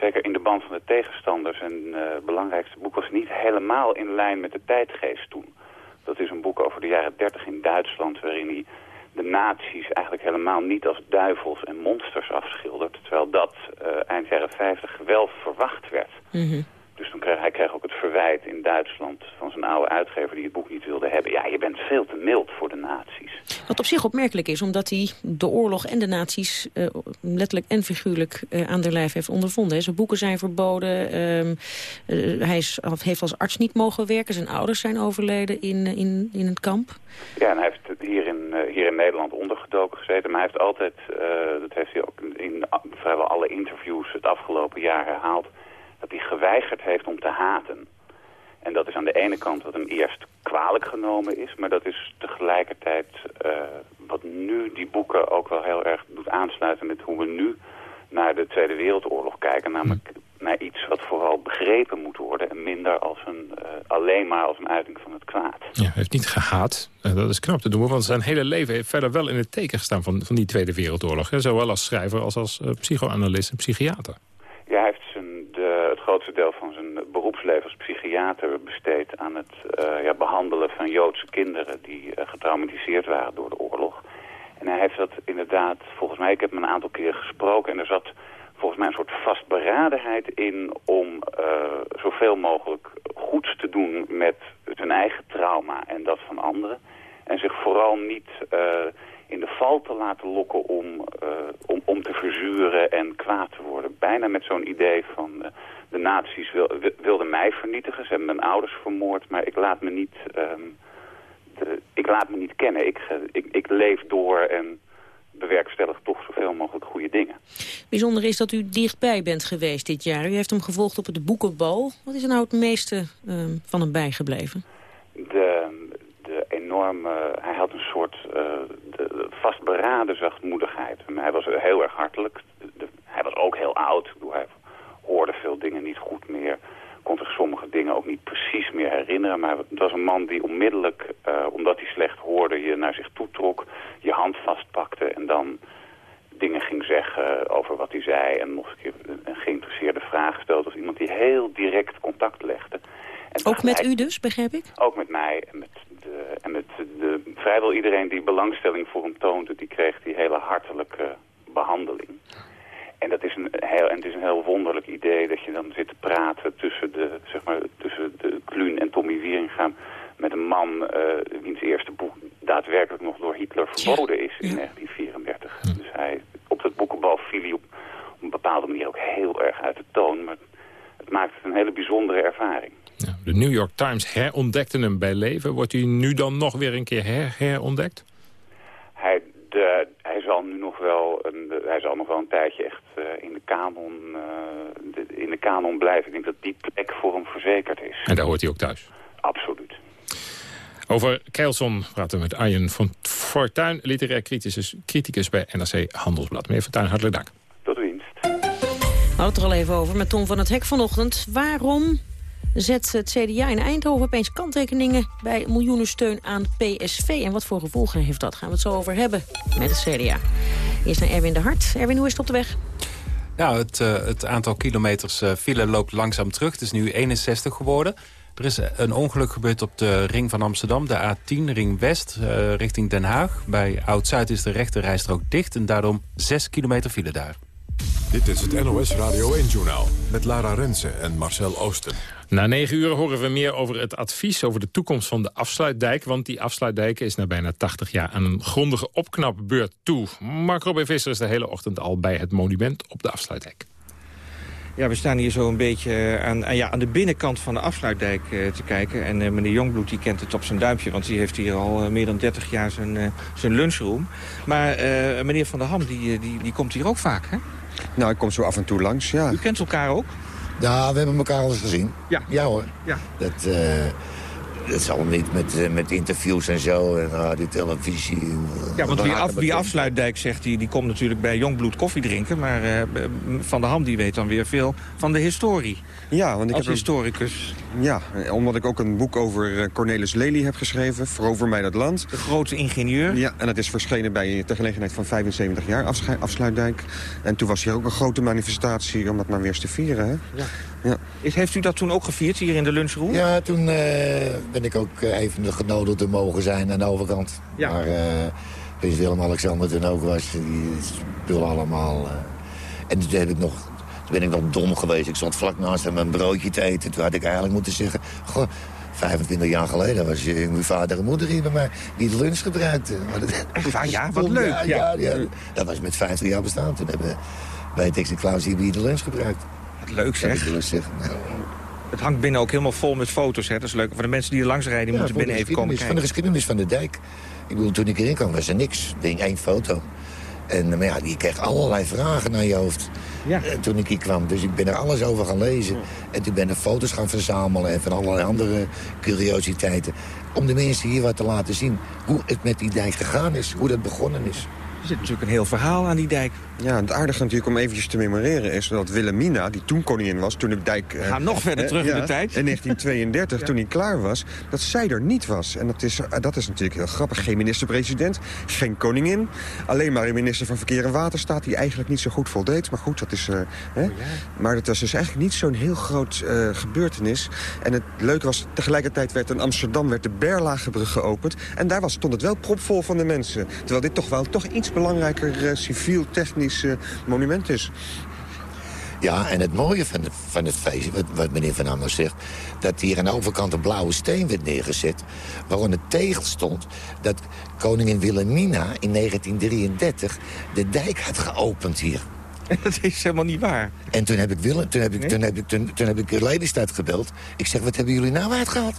zeker in de band van de tegenstanders. En uh, belangrijkste boek was niet helemaal in lijn met de tijdgeest toen. Dat is een boek over de jaren 30 in Duitsland... waarin hij de nazi's eigenlijk helemaal niet als duivels en monsters afschildert. Terwijl dat uh, eind jaren 50 wel verwacht werd. Mm. Dus toen kreeg, hij kreeg ook het verwijt in Duitsland van zijn oude uitgever die het boek niet wilde hebben. Ja, je bent veel te mild voor de nazi's. Wat op zich opmerkelijk is, omdat hij de oorlog en de nazi's uh, letterlijk en figuurlijk uh, aan de lijf heeft ondervonden. Zijn boeken zijn verboden, uh, hij is, heeft als arts niet mogen werken, zijn ouders zijn overleden in, in, in het kamp. Ja, en hij heeft hier in, hier in Nederland ondergedoken gezeten, maar hij heeft altijd, dat heeft hij ook in vrijwel alle interviews het afgelopen jaar herhaald, dat hij geweigerd heeft om te haten. En dat is aan de ene kant wat hem eerst kwalijk genomen is, maar dat is tegelijkertijd uh, wat nu die boeken ook wel heel erg doet aansluiten met hoe we nu naar de Tweede Wereldoorlog kijken. Namelijk naar iets wat vooral begrepen moet worden en minder als een, uh, alleen maar als een uiting van het kwaad. Ja, hij heeft niet gehaat. Uh, dat is knap te doen, want zijn hele leven heeft verder wel in het teken gestaan van, van die Tweede Wereldoorlog. Hè? Zowel als schrijver als als psychoanalist en psychiater. Ja, hij heeft zijn, de, het grootste deel van zijn beroepsleven als psychiater besteed aan het uh, ja, behandelen van Joodse kinderen die uh, getraumatiseerd waren door de oorlog. En hij heeft dat inderdaad, volgens mij, ik heb hem een aantal keer gesproken en er zat volgens mij een soort vastberadenheid in om uh, zoveel mogelijk goeds te doen met zijn eigen trauma en dat van anderen. En zich vooral niet in de val te laten lokken om, om, om te verzuren en kwaad te worden. Bijna met zo'n idee van nazi's wil, wilden mij vernietigen. Ze hebben mijn ouders vermoord, maar ik laat me niet, um, de, ik laat me niet kennen. Ik, ik, ik leef door en bewerkstellig toch zoveel mogelijk goede dingen. Bijzonder is dat u dichtbij bent geweest dit jaar. U heeft hem gevolgd op het boekenbal. Wat is er nou het meeste um, van hem bijgebleven? De, de enorme... Hij had een soort uh, de vastberaden zachtmoedigheid. Hij was heel erg hartelijk. De, hij was ook heel oud. Hij hoorde veel dingen niet goed meer. Kon zich sommige dingen ook niet precies meer herinneren. Maar het was een man die onmiddellijk, uh, omdat hij slecht hoorde, je naar zich toe trok. Je hand vastpakte en dan dingen ging zeggen over wat hij zei. En nog een keer een geïnteresseerde vraag stelde. als iemand die heel direct contact legde. En ook met u dus, begrijp ik? Ook met mij en met de, en met de, vrijwel iedereen die belangstelling voor hem toonde, die kreeg die hele hartelijke behandeling. En dat is een heel, en het is een heel wonderlijk idee dat je dan zit te praten tussen de, zeg maar, tussen de Kluun en Tommy Wieringa met een man uh, wiens eerste boek daadwerkelijk nog door Hitler verboden is in 1934. Dus hij, op dat boekenbal viel hij op, op een bepaalde manier ook heel erg uit de toon, maar het maakt het een hele bijzondere ervaring. De New York Times herontdekte hem bij leven. Wordt hij nu dan nog weer een keer her herontdekt? Hij, de, hij, zal nu nog wel een, hij zal nog wel een tijdje echt uh, in, de kanon, uh, de, in de kanon blijven. Ik denk dat die plek voor hem verzekerd is. En daar hoort hij ook thuis? Absoluut. Over Keilson praten we met Arjen van Fortuin, literair criticus, criticus bij NRC Handelsblad. Meneer Fortuin, hartelijk dank. Tot winst. We hadden het er al even over met Tom van het Hek vanochtend. Waarom zet het CDA in Eindhoven opeens kanttekeningen bij miljoenensteun aan PSV. En wat voor gevolgen heeft dat? Gaan we het zo over hebben met het CDA. Eerst naar Erwin de Hart. Erwin, hoe is het op de weg? Nou, het, uh, het aantal kilometers uh, file loopt langzaam terug. Het is nu 61 geworden. Er is een ongeluk gebeurd op de ring van Amsterdam, de A10, ring West, uh, richting Den Haag. Bij Oud-Zuid is de rechterrijstrook dicht en daarom 6 kilometer file daar. Dit is het NOS Radio 1-journaal met Lara Rensen en Marcel Oosten. Na negen uur horen we meer over het advies over de toekomst van de afsluitdijk. Want die afsluitdijk is na bijna 80 jaar aan een grondige opknapbeurt toe. Mark Robin Visser is de hele ochtend al bij het monument op de afsluitdijk. Ja, we staan hier zo een beetje aan, aan, ja, aan de binnenkant van de afsluitdijk uh, te kijken. En uh, meneer Jongbloed die kent het op zijn duimpje, want die heeft hier al uh, meer dan 30 jaar zijn, zijn lunchroom. Maar meneer Van der Ham, die, die, die komt hier ook vaak, hè? Nou, ik kom zo af en toe langs, ja. U kent elkaar ook? Ja, we hebben elkaar al eens gezien. Ja. Ja hoor. Ja. Dat, uh, dat zal niet met, uh, met interviews en zo en uh, die televisie. Ja, want die, af, die afsluitdijk zegt, die, die komt natuurlijk bij Jongbloed koffie drinken. Maar Van der Ham die weet dan weer veel van de historie. Ja, want ik Als heb historicus. Ja, omdat ik ook een boek over Cornelis Lely heb geschreven. Verover mij dat land. De grote ingenieur. Ja, en dat is verschenen bij ter gelegenheid van 75 jaar afsluitdijk. En toen was hier ook een grote manifestatie om dat maar weer eens te vieren. Hè? Ja. Ja. Heeft u dat toen ook gevierd hier in de lunchroom? Ja, toen uh, ben ik ook even genodigd te mogen zijn aan de overkant. Ja. Waar uh, prins Willem-Alexander toen ook was. Die spullen allemaal. Uh, en toen heb ik nog Toen ben ik wel dom geweest. Ik stond vlak naast hem een broodje te eten. Toen had ik eigenlijk moeten zeggen... Goh, 25 jaar geleden was je, mijn vader en moeder hier bij mij die de lunch gebruikten. Ah, ja, wat leuk. Ja, ja, ja. Dat was met 50 jaar bestaan. Toen hebben wij Texas Klaus hier de lunch gebruikt. Wat leuk zeg. Dat wil ik zeggen. Nou, Het hangt binnen ook helemaal vol met foto's. Hè? Dat is leuk. Voor de mensen die er langs rijden, ja, moeten binnen even komen kijken. Van de geschiedenis van de dijk. Ik bedoel, toen ik erin kwam was er niks. Ik denk één foto. En maar ja, die kreeg allerlei vragen naar je hoofd. Ja. eh, Toen ik hier kwam. Dus ik ben er alles over gaan lezen. En toen ben ik foto's gaan verzamelen. En van allerlei andere curiositeiten. Om de mensen hier wat te laten zien. Hoe het met die dijk gegaan is. Hoe dat begonnen is. Er zit natuurlijk een heel verhaal aan die dijk. Ja, het aardige natuurlijk om eventjes te memoreren is dat Wilhelmina, die toen koningin was, toen de dijk... eh, Ga nog verder eh, terug in ja, de tijd. In 1932, toen hij klaar was, dat zij er niet was. En dat is, eh, dat is natuurlijk heel grappig. Geen minister-president, geen koningin. Alleen maar een minister van Verkeer en Waterstaat die eigenlijk niet zo goed voldeed. Maar goed, dat is... eh, hè? Maar dat was dus eigenlijk niet zo'n heel groot gebeurtenis. En het leuke was, tegelijkertijd werd in Amsterdam werd de Berlagebrug geopend. En daar was, stond het wel propvol van de mensen. Terwijl dit toch wel toch iets belangrijker eh, eh, monument is. Ja, en het mooie van, het- van het feest, wat, wat meneer Van Ammer zegt... dat hier aan de overkant een blauwe steen werd neergezet... waaronder tegel stond dat koningin Wilhelmina in 1933 de dijk had geopend hier. Dat is helemaal niet waar. En toen heb ik, Willem, toen heb ik, toen heb ik, toen, toen heb ik Lelystad gebeld. Ik zeg, wat hebben jullie nou uitgehaald?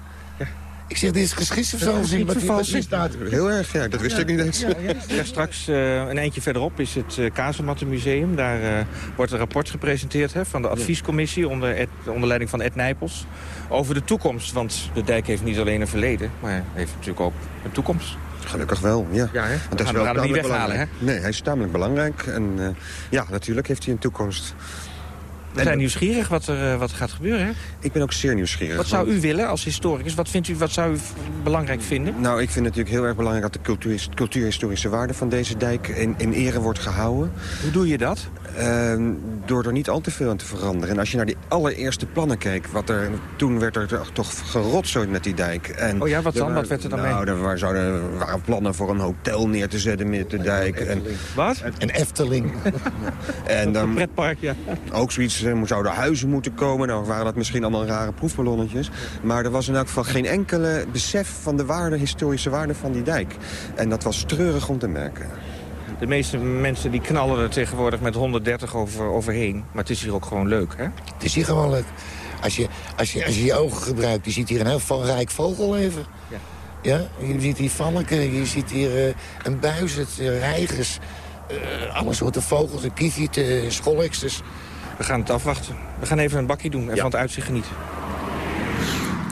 Ik zeg, dit is geschiedsvervalsing. wat hier- wat hier staat. Heel erg, ja. Dat wist ik niet eens. Ja, straks eh, een eindje verderop is het uh, Kazemattenmuseum. Daar eh, wordt een rapport gepresenteerd hè, van de adviescommissie onder, Ed- onder leiding van Ed Nijpels. Over de toekomst, want de dijk heeft niet alleen een verleden, maar heeft natuurlijk ook een toekomst. Gelukkig wel, ja. Ja, hè? Want We dat is wel hem niet weghalen, hè? Nee, hij is tamelijk belangrijk. En eh, ja, natuurlijk heeft hij een toekomst. We zijn nieuwsgierig wat er eh, wat gaat gebeuren. Hè? Ik ben ook zeer nieuwsgierig. Wat zou u willen als historicus? Wat, vindt u, wat zou u belangrijk vinden? Nou, ik vind het natuurlijk heel erg belangrijk dat de cultuur, cultuurhistorische waarde van deze dijk in, in ere wordt gehouden. Hoe doe je dat? Ehm, door er niet al te veel aan te veranderen. En als je naar die allereerste plannen keek, wat er, toen werd er toch- gerotzooid met die dijk. En Oh ja, wat dan? Wat werd er dan nou, mee? er waren, zouden, waren plannen voor een hotel neer te zetten met de dijk. En, Wat? Een Efteling. en dan, Een pretpark, ja. ook zoiets, er zouden huizen moeten komen. Nou waren dat misschien allemaal rare proefballonnetjes. Maar er was in elk geval geen enkele besef van de waarde, historische waarde van die dijk. En dat was treurig om te merken. De meeste mensen die knallen er tegenwoordig met 130 over, overheen. Maar het is hier ook gewoon leuk, hè? Het is hier gewoon leuk. Als je, als je, als je je ogen gebruikt, je ziet hier een heel rijk vogelleven. Ja. Ja, je ziet hier valken, je ziet hier eh, een buizerd, uh, reigers. eh, alle soorten vogels, een scholeksters. We gaan het afwachten. We gaan even een bakje doen en van het uitzicht genieten.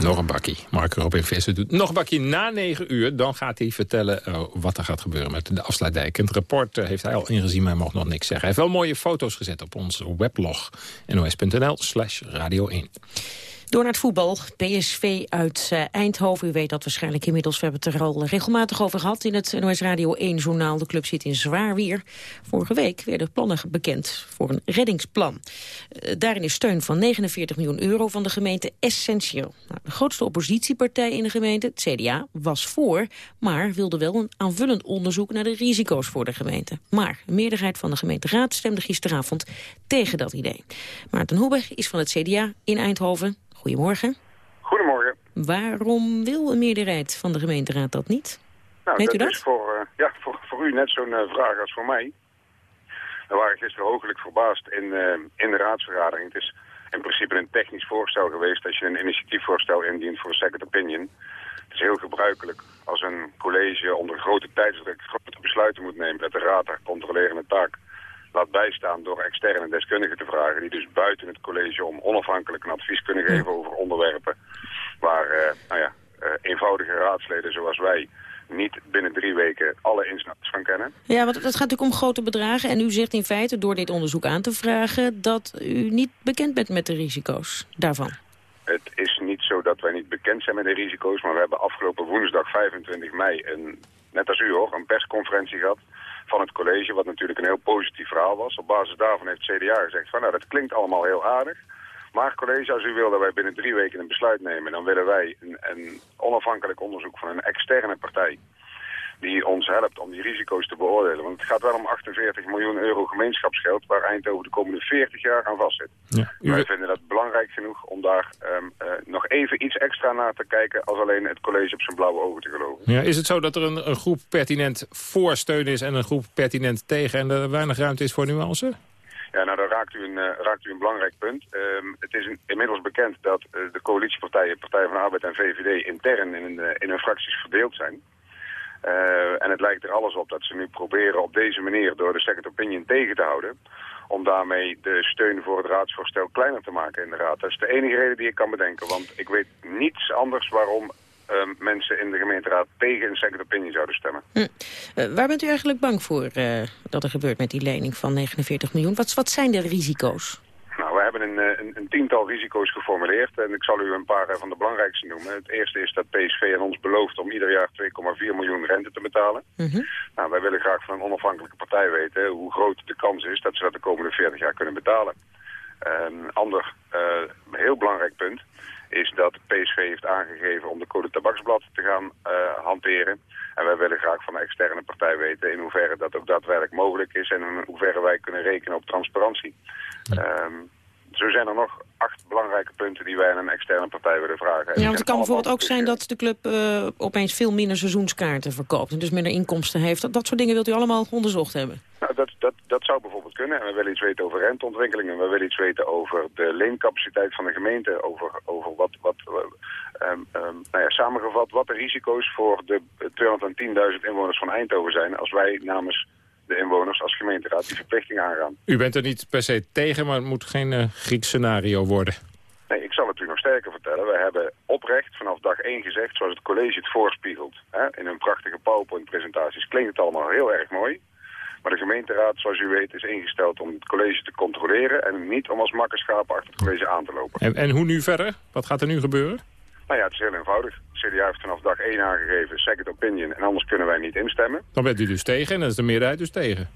Nog een bakkie. Mark Robin Visser doet nog een bakkie na 9 uur. Dan gaat hij vertellen eh, wat er gaat gebeuren met de afsluitdijk. Het rapport eh, heeft hij al ingezien, maar hij mag nog niks zeggen. Hij heeft wel mooie foto's gezet op ons weblog. nos.nl slash radio 1. Door naar het voetbal. PSV uit uh, Eindhoven. U weet dat waarschijnlijk inmiddels. We hebben het er al regelmatig over gehad in het NOS Radio 1-journaal. De club zit in zwaar weer. Vorige week werden plannen bekend voor een reddingsplan. Uh, daarin is steun van 49 miljoen euro van de gemeente essentieel. Nou, de grootste oppositiepartij in de gemeente, het CDA, was voor... maar wilde wel een aanvullend onderzoek naar de risico's voor de gemeente. Maar de meerderheid van de gemeenteraad stemde gisteravond tegen dat idee. Maarten Hoebe is van het CDA in Eindhoven. Goedemorgen. Goedemorgen. Waarom wil een meerderheid van de gemeenteraad dat niet? Nou, Weet dat, u dat? is voor, uh, ja, voor, voor u net zo'n uh, vraag als voor mij. We waren gisteren hoogelijk verbaasd in, uh, in de raadsvergadering. Het is in principe een technisch voorstel geweest als je een initiatiefvoorstel indient voor een second opinion. Het is heel gebruikelijk als een college onder grote tijdsdruk grote besluiten moet nemen dat de raad haar controlerende taak laat bijstaan door externe deskundigen te vragen... die dus buiten het college om onafhankelijk een advies kunnen geven over onderwerpen... waar uh, nou ja, uh, eenvoudige raadsleden zoals wij niet binnen drie weken alle insnaps van kennen. Ja, want het gaat natuurlijk om grote bedragen. En u zegt in feite, door dit onderzoek aan te vragen... dat u niet bekend bent met de risico's daarvan. Het is niet zo dat wij niet bekend zijn met de risico's... maar we hebben afgelopen woensdag 25 mei, een, net als u hoor, een persconferentie gehad van het college, wat natuurlijk een heel positief verhaal was. Op basis daarvan heeft het CDA gezegd van nou, dat klinkt allemaal heel aardig. Maar college, als u wil dat wij binnen drie weken een besluit nemen, dan willen wij een, een onafhankelijk onderzoek van een externe partij die ons helpt om die risico's te beoordelen. Want het gaat wel om 48 miljoen euro gemeenschapsgeld waar Eindhoven de komende 40 jaar aan vastzit. Ja. Wij vinden dat belangrijk genoeg om daar um, uh, nog even iets extra naar te kijken als alleen het college op zijn blauwe ogen te geloven. Ja, is het zo dat er een, een groep pertinent voor steun is en een groep pertinent tegen en er weinig ruimte is voor nuance? Ja, nou, dan raakt u een, uh, raakt u een belangrijk punt. Um, het is een, inmiddels bekend dat uh, de coalitiepartijen, Partij van de Arbeid en VVD, intern in, uh, in hun fracties verdeeld zijn. Uh, en het lijkt er alles op dat ze nu proberen op deze manier door de second opinion tegen te houden. Om daarmee de steun voor het raadsvoorstel kleiner te maken in de raad. Dat is de enige reden die ik kan bedenken. Want ik weet niets anders waarom uh, mensen in de gemeenteraad tegen een second opinion zouden stemmen. Hm. Uh, waar bent u eigenlijk bang voor uh, dat er gebeurt met die lening van 49 miljoen? Wat, wat zijn de risico's? Nou, we hebben een, een, tiental risico's geformuleerd en ik zal u een paar van de belangrijkste noemen. Het eerste is dat PSV aan ons belooft om ieder jaar 2,4 miljoen rente te betalen. Mm -hmm. Nou, wij willen graag van een onafhankelijke partij weten hoe groot de kans is dat ze dat de komende 40 jaar kunnen betalen. Een ander uh, heel belangrijk punt is dat PSV heeft aangegeven om de code tabaksblad te gaan uh, hanteren. En wij willen graag van een externe partij weten in hoeverre dat ook daadwerkelijk mogelijk is en in hoeverre wij kunnen rekenen op transparantie. Ja. Um, zo zijn er nog acht belangrijke punten die wij aan een externe partij willen vragen. Ja, want het kan bijvoorbeeld ook zijn dat de club uh, opeens veel minder seizoenskaarten verkoopt en dus minder inkomsten heeft. Dat, dat soort dingen wilt u allemaal onderzocht hebben? Nou, dat, dat, dat zou bijvoorbeeld kunnen. En we willen iets weten over renteontwikkelingen. We willen iets weten over de leencapaciteit van de gemeente. Over, over wat, wat um, um, nou ja, samengevat, wat de risico's voor de 210.000 inwoners van Eindhoven zijn als wij namens de inwoners als gemeenteraad die verplichting aangaan. U bent er niet per se tegen, maar het moet geen uh, Grieks scenario worden. Nee, ik zal het u nog sterker vertellen. We hebben oprecht vanaf dag 1 gezegd, zoals het college het voorspiegelt. Hè, in hun prachtige PowerPoint-presentaties klinkt het allemaal heel erg mooi. Maar de gemeenteraad, zoals u weet, is ingesteld om het college te controleren... en niet om als makkerschapen achter het college aan te lopen. En, en hoe nu verder? Wat gaat er nu gebeuren? Nou ja, het is heel eenvoudig. De CDA heeft vanaf dag 1 aangegeven, second opinion, en anders kunnen wij niet instemmen. Dan bent u dus tegen en dan is de meerderheid dus tegen.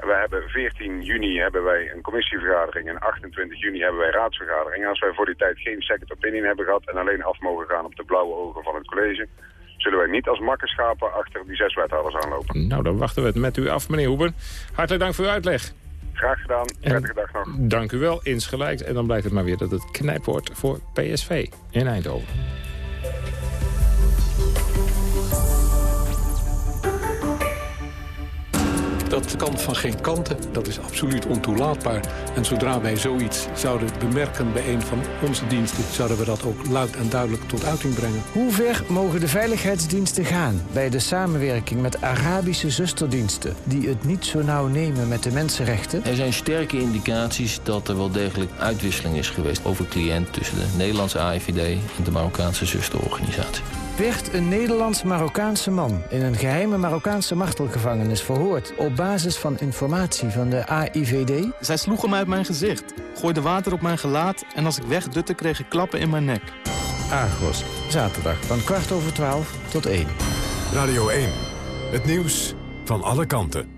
En wij hebben 14 juni hebben wij een commissievergadering en 28 juni hebben wij raadsvergadering. En als wij voor die tijd geen second opinion hebben gehad en alleen af mogen gaan op de blauwe ogen van het college, zullen wij niet als makkerschapen achter die zes wethouders aanlopen. Nou, dan wachten we het met u af, meneer Hoeber. Hartelijk dank voor uw uitleg. Graag gedaan. Prettige dag nog. Dank u wel, insgelijks. En dan blijkt het maar weer dat het knijp wordt voor PSV in Eindhoven. Dat kan van geen kanten. Dat is absoluut ontoelaatbaar. En zodra wij zoiets zouden bemerken bij een van onze diensten... zouden we dat ook luid en duidelijk tot uiting brengen. Hoe ver mogen de veiligheidsdiensten gaan... bij de samenwerking met Arabische zusterdiensten... die het niet zo nauw nemen met de mensenrechten? Er zijn sterke indicaties dat er wel degelijk uitwisseling is geweest... over cliënt tussen de Nederlandse AIVD en de Marokkaanse zusterorganisatie werd een Nederlands-Marokkaanse man in een geheime Marokkaanse martelgevangenis verhoord op basis van informatie van de AIVD? Zij sloegen mij uit mijn gezicht, gooiden water op mijn gelaat en als ik wegdutte kreeg ik klappen in mijn nek. Argos, zaterdag van kwart over twaalf tot één. Radio 1, het nieuws van alle kanten.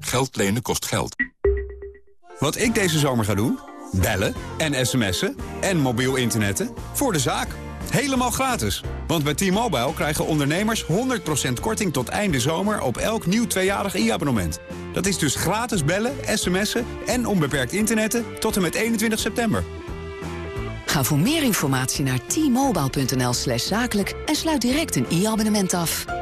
Geld lenen kost geld. Wat ik deze zomer ga doen? Bellen en sms'en en mobiel internetten voor de zaak. Helemaal gratis. Want bij T-Mobile krijgen ondernemers 100% korting tot einde zomer op elk nieuw tweejarig e-abonnement. Dat is dus gratis bellen, sms'en en onbeperkt internetten tot en met 21 september. Ga voor meer informatie naar t-mobile.nl slash zakelijk en sluit direct een e-abonnement af.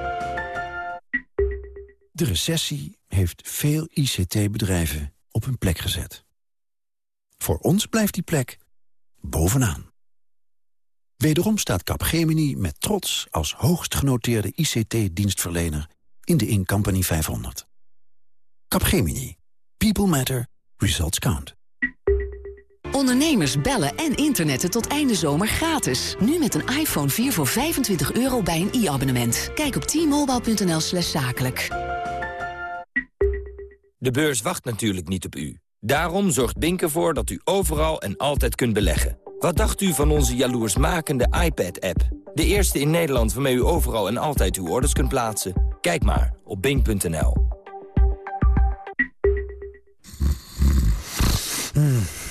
De recessie heeft veel ICT-bedrijven op hun plek gezet. Voor ons blijft die plek bovenaan. Wederom staat Capgemini met trots als hoogst genoteerde ICT-dienstverlener in de Incompany 500. Capgemini. People matter. Results count. Ondernemers bellen en internetten tot einde zomer gratis. Nu met een iPhone 4 voor 25 euro bij een e-abonnement. Kijk op t-mobile.nl slash zakelijk. De beurs wacht natuurlijk niet op u. Daarom zorgt Bink ervoor dat u overal en altijd kunt beleggen. Wat dacht u van onze jaloersmakende iPad-app? De eerste in Nederland waarmee u overal en altijd uw orders kunt plaatsen. Kijk maar op bink.nl.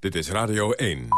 Dit is Radio 1.